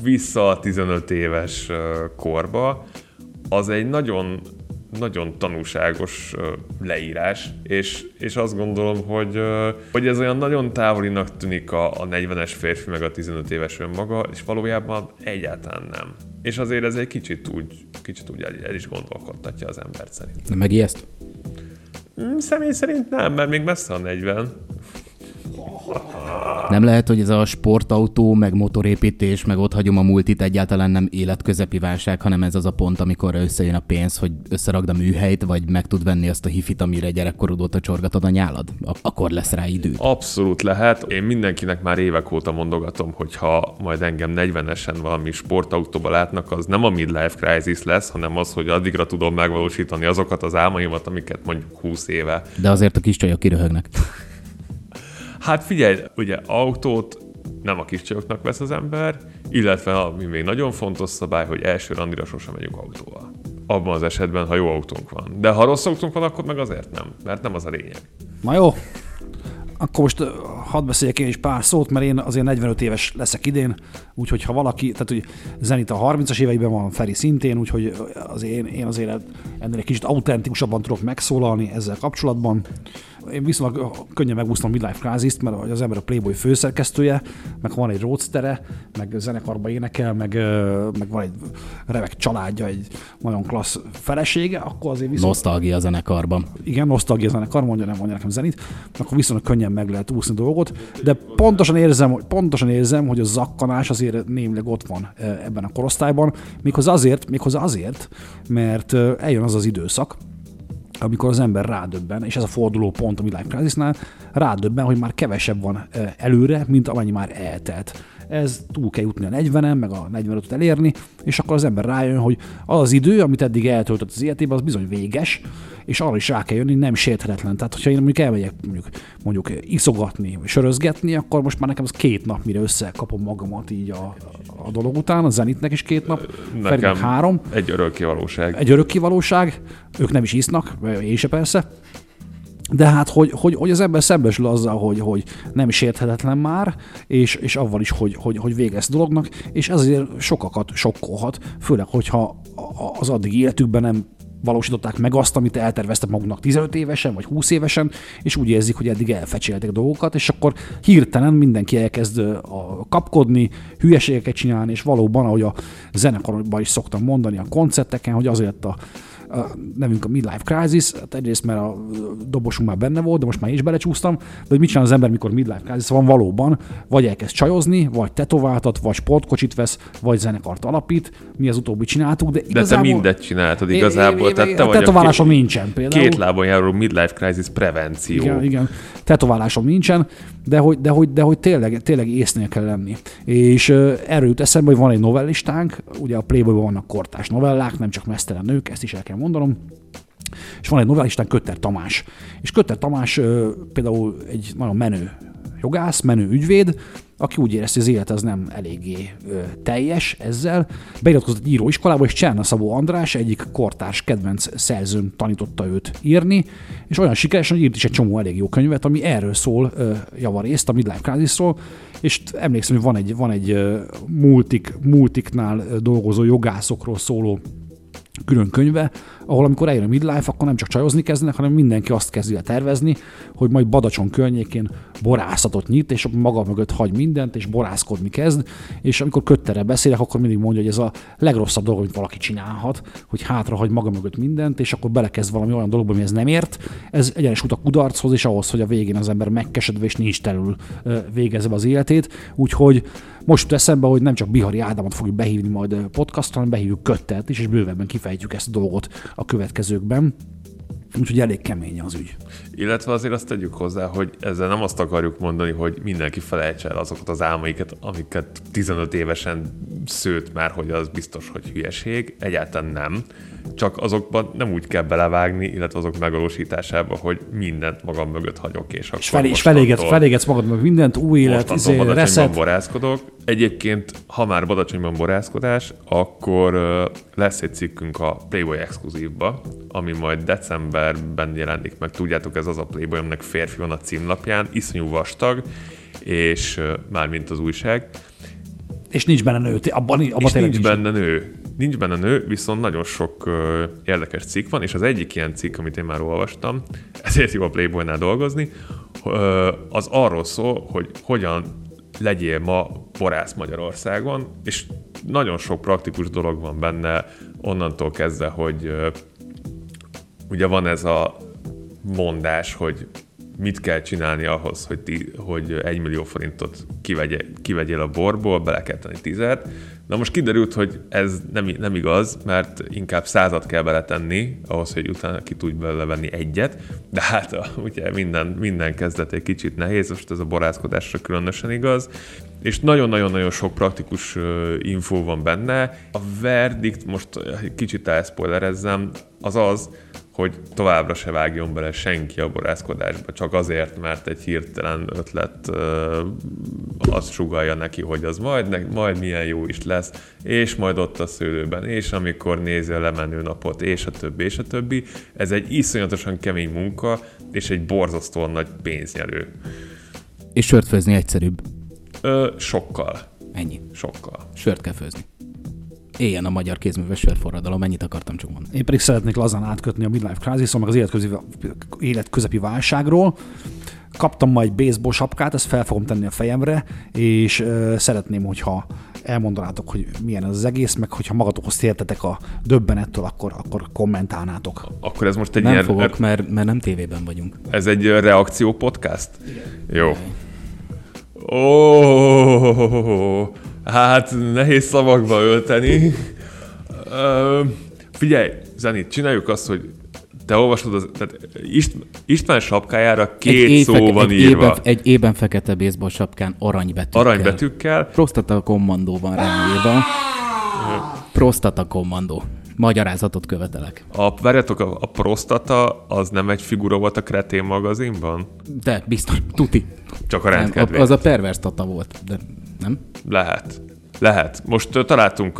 vissza a 15 éves korba, az egy nagyon nagyon tanúságos leírás, és, és azt gondolom, hogy, hogy ez olyan nagyon távolinak tűnik a, a 40-es férfi meg a 15 éves önmaga, és valójában egyáltalán nem. És azért ez egy kicsit úgy, kicsit úgy el, el is gondolkodtatja az embert szerint. Nem megijeszt? Mm, személy szerint nem, mert még messze a 40. Nem lehet, hogy ez a sportautó, meg motorépítés, meg ott hagyom a multit egyáltalán nem életközepi válság, hanem ez az a pont, amikor összejön a pénz, hogy összeragd a műhelyt, vagy meg tud venni azt a hifit, amire gyerekkorod óta csorgatod a nyálad. Akkor lesz rá idő. Abszolút lehet. Én mindenkinek már évek óta mondogatom, hogy ha majd engem 40-esen valami sportautóba látnak, az nem a midlife crisis lesz, hanem az, hogy addigra tudom megvalósítani azokat az álmaimat, amiket mondjuk 20 éve. De azért a kis csajok kiröhögnek. Hát figyelj, ugye autót nem a kis vesz az ember, illetve ami még nagyon fontos szabály, hogy első randira sosem megyünk autóval. Abban az esetben, ha jó autónk van. De ha rossz autónk van, akkor meg azért nem, mert nem az a lényeg. Na jó, akkor most hadd beszéljek én is pár szót, mert én azért 45 éves leszek idén, úgyhogy ha valaki, tehát hogy Zenit a 30-as éveiben van, Feri szintén, úgyhogy azért én, én azért ennél egy kicsit autentikusabban tudok megszólalni ezzel kapcsolatban én viszonylag könnyen megúsztam a Midlife crisis mert az ember a Playboy főszerkesztője, meg van egy roadstere, meg zenekarba énekel, meg, meg van egy remek családja, egy nagyon klassz felesége, akkor azért viszont... Nosztalgia zenekarban. Igen, nosztalgia zenekar, mondja, nem mondja nekem zenit, akkor viszonylag könnyen meg lehet úszni dolgot, de pontosan érzem, pontosan érzem, hogy a zakkanás azért némleg ott van ebben a korosztályban, méghozzá azért, méghozzá azért, mert eljön az az időszak, amikor az ember rádöbben, és ez a forduló pont a Midlife Crisisnál, rádöbben, hogy már kevesebb van előre, mint amennyi már eltelt. Ez túl kell jutni a 40-en, meg a 45-öt elérni, és akkor az ember rájön, hogy az az idő, amit eddig eltöltött az életében, az bizony véges, és arra is rá kell jönni, nem sérthetetlen. Tehát, hogyha én mondjuk elmegyek mondjuk, mondjuk iszogatni, vagy sörözgetni, akkor most már nekem az két nap, mire összekapom magamat így a, a dolog után, a zenitnek is két nap, nekem három. Egy örökké valóság. Egy örökké valóság, ők nem is isznak, én se persze. De hát, hogy, hogy, hogy az ember szembesül azzal, hogy, hogy nem sérthetetlen már, és, és avval is, hogy, hogy, hogy végez dolognak, és ezért sokakat sokkolhat, főleg, hogyha az addig életükben nem valósították meg azt, amit elterveztek maguknak 15 évesen vagy 20 évesen, és úgy érzik, hogy eddig elfecsélték dolgokat, és akkor hirtelen mindenki elkezd kapkodni, hülyeségeket csinálni, és valóban, ahogy a zenekarban is szoktam mondani a koncerteken, hogy azért a a nevünk a Midlife Crisis, hát egyrészt mert a dobosunk már benne volt, de most már is belecsúsztam, de hogy mit csinál az ember, mikor Midlife Crisis van valóban, vagy elkezd csajozni, vagy tetováltat, vagy sportkocsit vesz, vagy zenekart alapít, mi az utóbbi csináltuk, de igazából... De te mindet csináltad igazából, tehát te vagy tetoválásom nincsen például. Két lábon járó Midlife Crisis prevenció. Igen, igen. Tetoválásom nincsen, de hogy, de hogy, de hogy tényleg, tényleg észnél kell lenni. És erről jut eszembe, hogy van egy novellistánk, ugye a Playboyban vannak kortás novellák, nem csak mesztelen nők, ezt is el kell mondanom, és van egy novellistán, Kötter Tamás. És Kötter Tamás például egy nagyon menő jogász, menő ügyvéd, aki úgy érezte, hogy az élet az nem eléggé ö, teljes ezzel. Beiratkozott egy íróiskolába, és Cserna Szabó András, egyik kortárs kedvenc szerzőn tanította őt írni, és olyan sikeresen, hogy írt is egy csomó elég jó könyvet, ami erről szól ö, javarészt, a Midlife Crisisról, és emlékszem, hogy van egy, van egy multik, multiknál dolgozó jogászokról szóló külön könyve, ahol amikor eljön a midlife, akkor nem csak csajozni kezdenek, hanem mindenki azt kezdi el tervezni, hogy majd Badacson környékén borászatot nyit, és maga mögött hagy mindent, és borászkodni kezd, és amikor köttere beszélek, akkor mindig mondja, hogy ez a legrosszabb dolog, amit valaki csinálhat, hogy hátra hagy maga mögött mindent, és akkor belekezd valami olyan dologba, ami ez nem ért. Ez egyenes út a kudarchoz, és ahhoz, hogy a végén az ember megkesedve és nincs terül végezve az életét. Úgyhogy most eszembe, hogy nem csak Bihari Ádámot fogjuk behívni majd podcastra, hanem behívjuk Köttet is, és bővebben kifejtjük ezt a dolgot a következőkben. Úgyhogy elég kemény az ügy. Illetve azért azt tegyük hozzá, hogy ezzel nem azt akarjuk mondani, hogy mindenki felejtse el azokat az álmaikat, amiket 15 évesen szőtt már, hogy az biztos, hogy hülyeség. Egyáltalán nem csak azokban nem úgy kell belevágni, illetve azok megvalósításába, hogy mindent magam mögött hagyok, és akkor és, felé, és felégetsz, felégetsz magad meg mindent, új élet, izé, reszet. borázkodok. Egyébként, ha már Badacsonyban borázkodás, akkor lesz egy cikkünk a Playboy exkluzívba, ami majd decemberben jelenik meg. Tudjátok, ez az a Playboy, aminek férfi van a címlapján, iszonyú vastag, és mármint az újság. És nincs benne nő, abban, abban és nincs benne nő nincs benne nő, viszont nagyon sok érdekes cikk van, és az egyik ilyen cikk, amit én már olvastam, (laughs) ezért jó a Playboy-nál dolgozni, az arról szól, hogy hogyan legyél ma borász Magyarországon, és nagyon sok praktikus dolog van benne, onnantól kezdve, hogy ugye van ez a mondás, hogy mit kell csinálni ahhoz, hogy, ti, hogy egy millió forintot kivegye, kivegyél a borból, bele kell tenni tizet, Na most kiderült, hogy ez nem, nem igaz, mert inkább százat kell beletenni, ahhoz, hogy utána ki tudj belevenni egyet, de hát a, ugye minden, minden kezdet egy kicsit nehéz, most ez a borászkodásra különösen igaz, és nagyon-nagyon-nagyon sok praktikus info van benne. A verdikt, most kicsit elspoilerezzem, az az, hogy továbbra se vágjon bele senki a borászkodásba, csak azért, mert egy hirtelen ötlet azt sugalja neki, hogy az majd, majd milyen jó is lesz, és majd ott a szőlőben, és amikor nézi a lemenő napot, és a többi, és a többi. Ez egy iszonyatosan kemény munka, és egy borzasztóan nagy pénznyelő. És sört főzni egyszerűbb? Ö, sokkal. Ennyi. Sokkal. Sört kell főzni éljen a magyar kézműves sörforradalom, mennyit akartam csak mondani. Én pedig szeretnék lazán átkötni a midlife crisis meg az életközi, életközepi válságról. Kaptam majd baseball sapkát, ezt fel fogom tenni a fejemre, és uh, szeretném, hogyha elmondanátok, hogy milyen ez az egész, meg hogyha magatokhoz tértetek a döbbenettől, akkor, akkor kommentálnátok. Akkor ez most egy nem ilyen... fogok, mert, mert nem tévében vagyunk. Ez egy reakció podcast? Igen. Jó. Oh, Hát nehéz szavakba ölteni. Ö, figyelj, Zenit, csináljuk azt, hogy te olvasod, az, tehát István sapkájára két egy szó van egy írva. Ében, egy ében fekete baseball sapkán aranybetűkkel. Aranybetűkkel. Prostata kommandó van ráírva. Prostata kommandó. Magyarázatot követelek. A, várjátok, a, a prostata az nem egy figura volt a Kretén magazinban? De, biztos, tuti. Csak a rendkedvéért. Az a pervers tata volt, de nem? Lehet. Lehet. Most találtunk,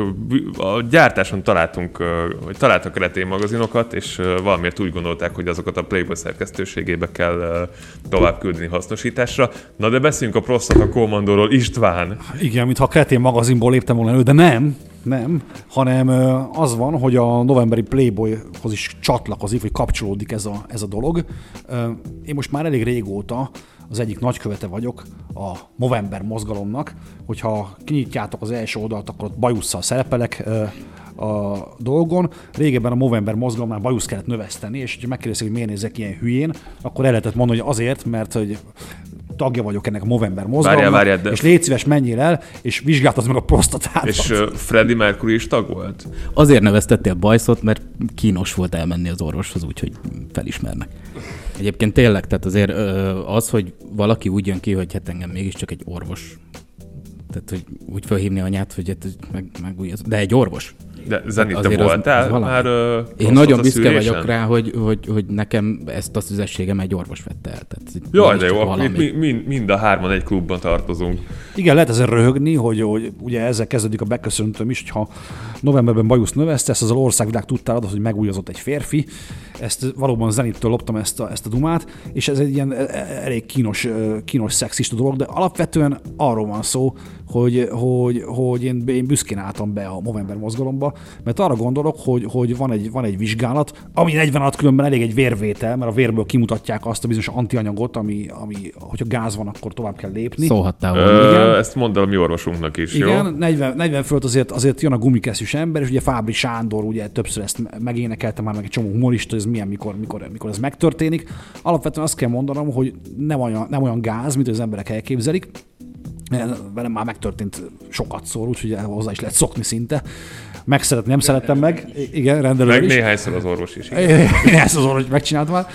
a gyártáson találtunk, vagy találtak keretén magazinokat, és valamiért úgy gondolták, hogy azokat a Playboy szerkesztőségébe kell tovább küldeni hasznosításra. Na de beszéljünk a Prostata Commandóról, István. Igen, mintha a kretén magazinból léptem volna elő, de nem, nem, hanem az van, hogy a novemberi Playboyhoz is csatlakozik, vagy kapcsolódik ez a, ez a dolog. Én most már elég régóta az egyik nagykövete vagyok a Movember mozgalomnak, hogyha kinyitjátok az első oldalt, akkor ott bajusszal szerepelek a dolgon. Régebben a Movember mozgalomnál bajusz kellett növeszteni, és ha megkérdezik, hogy miért nézek ilyen hülyén, akkor el lehetett mondani, hogy azért, mert hogy tagja vagyok ennek a Movember mozgalomnak, várjál, várjál, de... és légy szíves, menjél el, és vizsgáltad meg a prostatát. És uh, Freddie Mercury is tag volt? Azért neveztettél bajszot, mert kínos volt elmenni az orvoshoz, úgyhogy felismernek. Egyébként tényleg, tehát azért az, hogy valaki úgy jön ki, hogy hát engem mégiscsak egy orvos tehát, hogy úgy felhívni anyát, hogy hát, meg, meg úgy, de egy orvos. De Zenit, te voltál az, az már uh, Én nagyon büszke vagyok rá, hogy, hogy, hogy nekem ezt a szüzességem egy orvos vette el. Tehát, Jaj, de jó, akkor mind, mind a hárman egy klubban tartozunk. Igen, lehet ezzel röhögni, hogy, hogy ugye ezzel kezdődik a beköszöntőm is, hogyha novemberben bajusz növesztesz, az országvilág tudtál adott, hogy megújozott egy férfi. Ezt valóban Zenittől loptam ezt a, ezt a dumát, és ez egy ilyen e, e, elég kínos, kínos szexista dolog, de alapvetően arról van szó, hogy, hogy, hogy én, én büszkén álltam be a Movember mozgalomba, mert arra gondolok, hogy, hogy van, egy, van egy vizsgálat, ami 46 különben elég egy vérvétel, mert a vérből kimutatják azt a bizonyos antianyagot, ami, ami hogyha gáz van, akkor tovább kell lépni. Szólhattál volna. Igen. ezt mondd el a mi orvosunknak is, Igen, jó? 40, 40 fölött azért, azért jön a gumikeszűs ember, és ugye Fábri Sándor ugye többször ezt megénekelte már meg egy csomó humorista, hogy ez milyen, mikor, mikor, mikor ez megtörténik. Alapvetően azt kell mondanom, hogy nem olyan, nem olyan gáz, mint az emberek elképzelik. Velem már megtörtént sokat szor, úgyhogy hozzá is lehet szokni szinte. Megszeretni nem szerettem meg. Igen, rendelő Meg is. néhányszor az orvos is. (laughs) Ezt az orvos megcsinált már.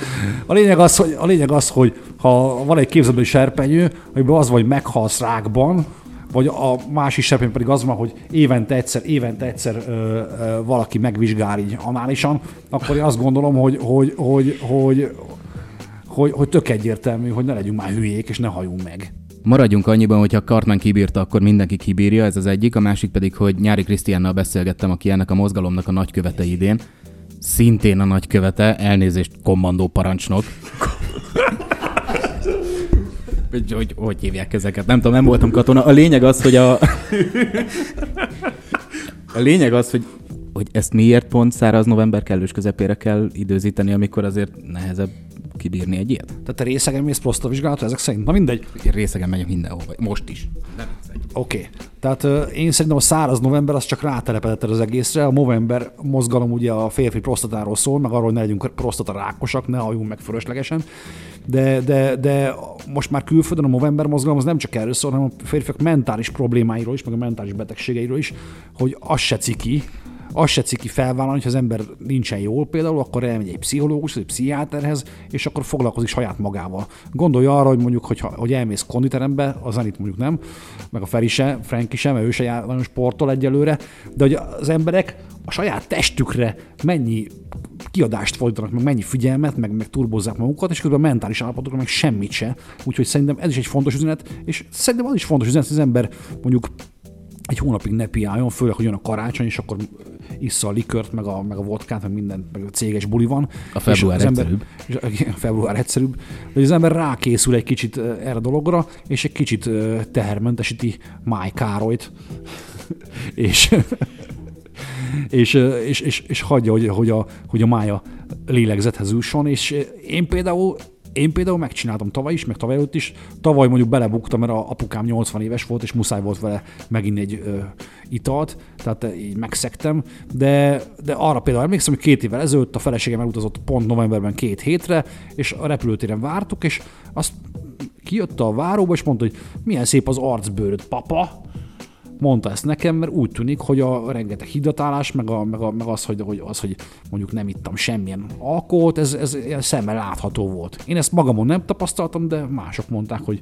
A lényeg az, hogy, a lényeg az, hogy ha van egy képzetbeli serpenyő, amiben az van, hogy meghalsz rákban, vagy a másik serpenyő pedig az van, hogy évente egyszer, évente egyszer ö, ö, valaki megvizsgál így análisan, akkor én azt gondolom, hogy, hogy, hogy, hogy, hogy, hogy tök egyértelmű, hogy ne legyünk már hülyék, és ne halljunk meg. Maradjunk annyiban, hogy ha Cartman kibírta, akkor mindenki kibírja, ez az egyik. A másik pedig, hogy Nyári Krisztiánnal beszélgettem, aki ennek a mozgalomnak a nagykövete idén. Szintén a nagykövete, elnézést kommandó parancsnok. (laughs) hogy, hogy, hogy hívják ezeket? Nem tudom, nem voltam katona. A lényeg az, hogy a... (laughs) a lényeg az, hogy hogy ezt miért pont száraz november kellős közepére kell időzíteni, amikor azért nehezebb kibírni egy ilyet? Tehát te részegen mész prostatavizsgálatra ezek szerint? Na mindegy. Én részegen megyek mindenhova, most is. Oké. Okay. Tehát ö, én szerintem a száraz november az csak rátelepedett az egészre. A november mozgalom ugye a férfi prostatáról szól, meg arról, hogy ne legyünk prostata rákosak, ne halljunk meg fölöslegesen. De, de, de most már külföldön a november mozgalom az nem csak erről szól, hanem a férfiak mentális problémáiról is, meg a mentális betegségeiről is, hogy az se ciki, az se ciki felvállalni, hogy az ember nincsen jól például, akkor elmegy egy pszichológus, egy pszichiáterhez, és akkor foglalkozik saját magával. Gondolj arra, hogy mondjuk, hogy, hogy elmész konditerembe, a Zenit mondjuk nem, meg a Feri se, Franki sem, mert ő se jár nagyon sportol egyelőre, de hogy az emberek a saját testükre mennyi kiadást fordítanak, meg mennyi figyelmet, meg, meg turbozzák magukat, és közben a mentális állapotokra meg semmit se. Úgyhogy szerintem ez is egy fontos üzenet, és szerintem az is fontos üzenet, hogy az ember mondjuk egy hónapig ne piáljon, főleg, hogy jön a karácsony, és akkor issza a likört, meg a, meg a vodkát, meg minden, meg a céges buli van. A február és ember, egyszerűbb. És a, február egyszerűbb. De az ember rákészül egy kicsit erre a dologra, és egy kicsit tehermentesíti Máj Károlyt, (laughs) és, és, és, és, és hagyja, hogy, hogy, a, hogy a mája lélegzethez jusson, és én például én például megcsináltam tavaly is, meg tavaly előtt is. Tavaly mondjuk belebuktam, mert a apukám 80 éves volt, és muszáj volt vele megint egy ö, italt, tehát így megszektem. De, de arra például emlékszem, hogy két évvel ezelőtt a feleségem elutazott pont novemberben két hétre, és a repülőtéren vártuk, és azt kijött a váróba, és mondta, hogy milyen szép az arcbőröd, papa mondta ezt nekem, mert úgy tűnik, hogy a rengeteg hidratálás, meg, a, meg, a, meg az, hogy, hogy, az, hogy mondjuk nem ittam semmilyen alkoholt, ez, ez, szemmel látható volt. Én ezt magamon nem tapasztaltam, de mások mondták, hogy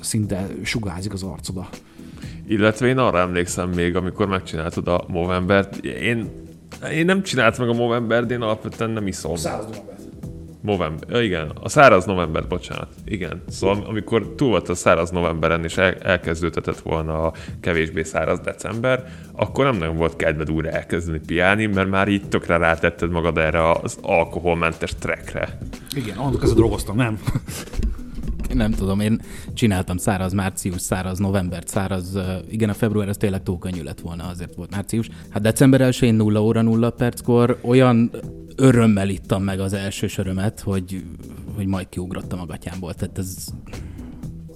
szinte sugázik az arcoda. Illetve én arra emlékszem még, amikor megcsináltad a Movembert. Én, én nem csináltam meg a Movembert, én alapvetően nem iszom. November. Igen, a száraz november, bocsánat. Igen. Szóval amikor túl volt a száraz novemberen, és el, elkezdődhetett volna a kevésbé száraz december, akkor nem nagyon volt kedved újra elkezdeni piálni, mert már így tökre rátetted magad erre az alkoholmentes trekre. Igen, annak ezzel drogoztam, nem? Nem tudom, én csináltam száraz március, száraz november, száraz, igen, a február az tényleg túl könnyű lett volna, azért volt március. Hát december 1 0 óra 0 perckor olyan örömmel ittam meg az első sörömet, hogy, hogy majd kiugrottam a gatyámból. Tehát ez,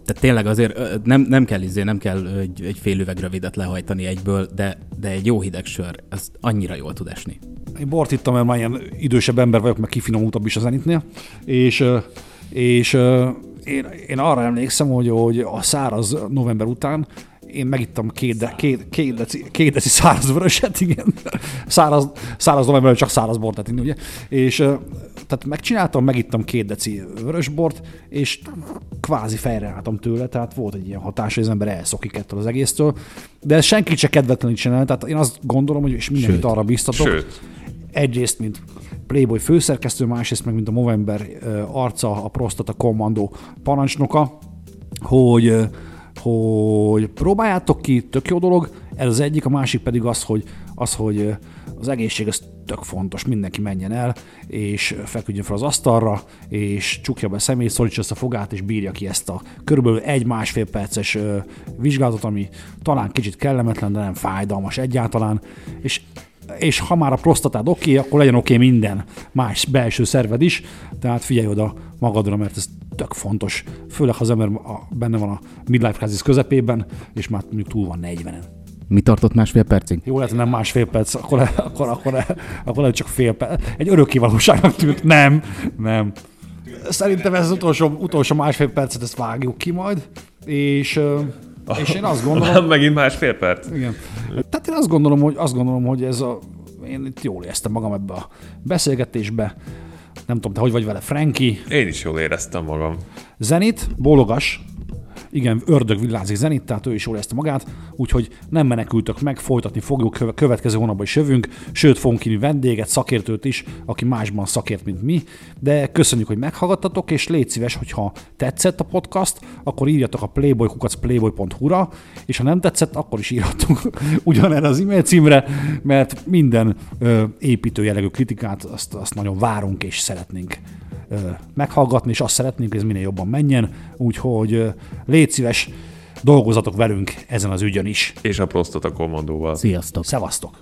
tehát tényleg azért nem, nem kell izé, nem kell egy, egy fél üveg rövidet lehajtani egyből, de, de egy jó hideg sör, ez annyira jól tud esni. Én bort ittam, mert már ilyen idősebb ember vagyok, meg kifinomultabb is a zenitnél, és, és én, én arra emlékszem, hogy, hogy a száraz november után én megittam két, de, két, két, deci, két deci száraz vöröset, igen. Száraz, száraz novemberben csak száraz bort lehet inni, ugye? És tehát megcsináltam, megittam két deci vörösbort, és kvázi fejreálltam tőle, tehát volt egy ilyen hatás, hogy az ember elszokik ettől az egésztől. De ez senkit se kedvetlenül csinál, tehát én azt gondolom, hogy és mindenkit Sőt. arra biztatok, Sőt. egyrészt, mint Playboy főszerkesztő, másrészt meg, mint a Movember arca, a Prostata Kommandó parancsnoka, hogy, hogy próbáljátok ki, tök jó dolog, ez az egyik, a másik pedig az, hogy, az, hogy, az egészség az tök fontos, mindenki menjen el, és feküdjön fel az asztalra, és csukja be szemét, szorítsa ezt a fogát, és bírja ki ezt a körülbelül egy-másfél perces vizsgálatot, ami talán kicsit kellemetlen, de nem fájdalmas egyáltalán, és és ha már a prostatád oké, okay, akkor legyen oké okay minden más belső szerved is, tehát figyelj oda magadra, mert ez tök fontos, főleg ha az ember a, benne van a midlife crisis közepében, és már mondjuk túl van 40-en. Mi tartott másfél percig? Jó, lehet, nem másfél perc, akkor, akkor, akkor, akkor lehet csak fél perc. Egy örökké valóságnak tűnt. Nem, nem. Szerintem ez az utolsó, utolsó másfél percet, ezt vágjuk ki majd, és, (laughs) és én azt gondolom... Megint másfél perc? Igen. Tehát én azt gondolom, hogy, azt gondolom, hogy ez a, én itt jól éreztem magam ebbe a beszélgetésbe. Nem tudom, te hogy vagy vele, Franki? Én is jól éreztem magam. Zenit, bólogas, igen, ördög villázik zenit, tehát ő is érezte magát, úgyhogy nem menekültök meg, folytatni fogjuk, következő hónapban is jövünk, sőt fogunk kívni vendéget, szakértőt is, aki másban szakért, mint mi, de köszönjük, hogy meghallgattatok, és légy szíves, hogyha tetszett a podcast, akkor írjatok a playboy.playboy.hu-ra, és ha nem tetszett, akkor is írhatunk (laughs) ugyanerre az e-mail címre, mert minden ö, jellegű kritikát azt, azt nagyon várunk és szeretnénk meghallgatni, és azt szeretnénk, hogy ez minél jobban menjen, úgyhogy légy szíves, dolgozatok velünk ezen az ügyön is. És a prostata kommandóval. Sziasztok! Szevasztok!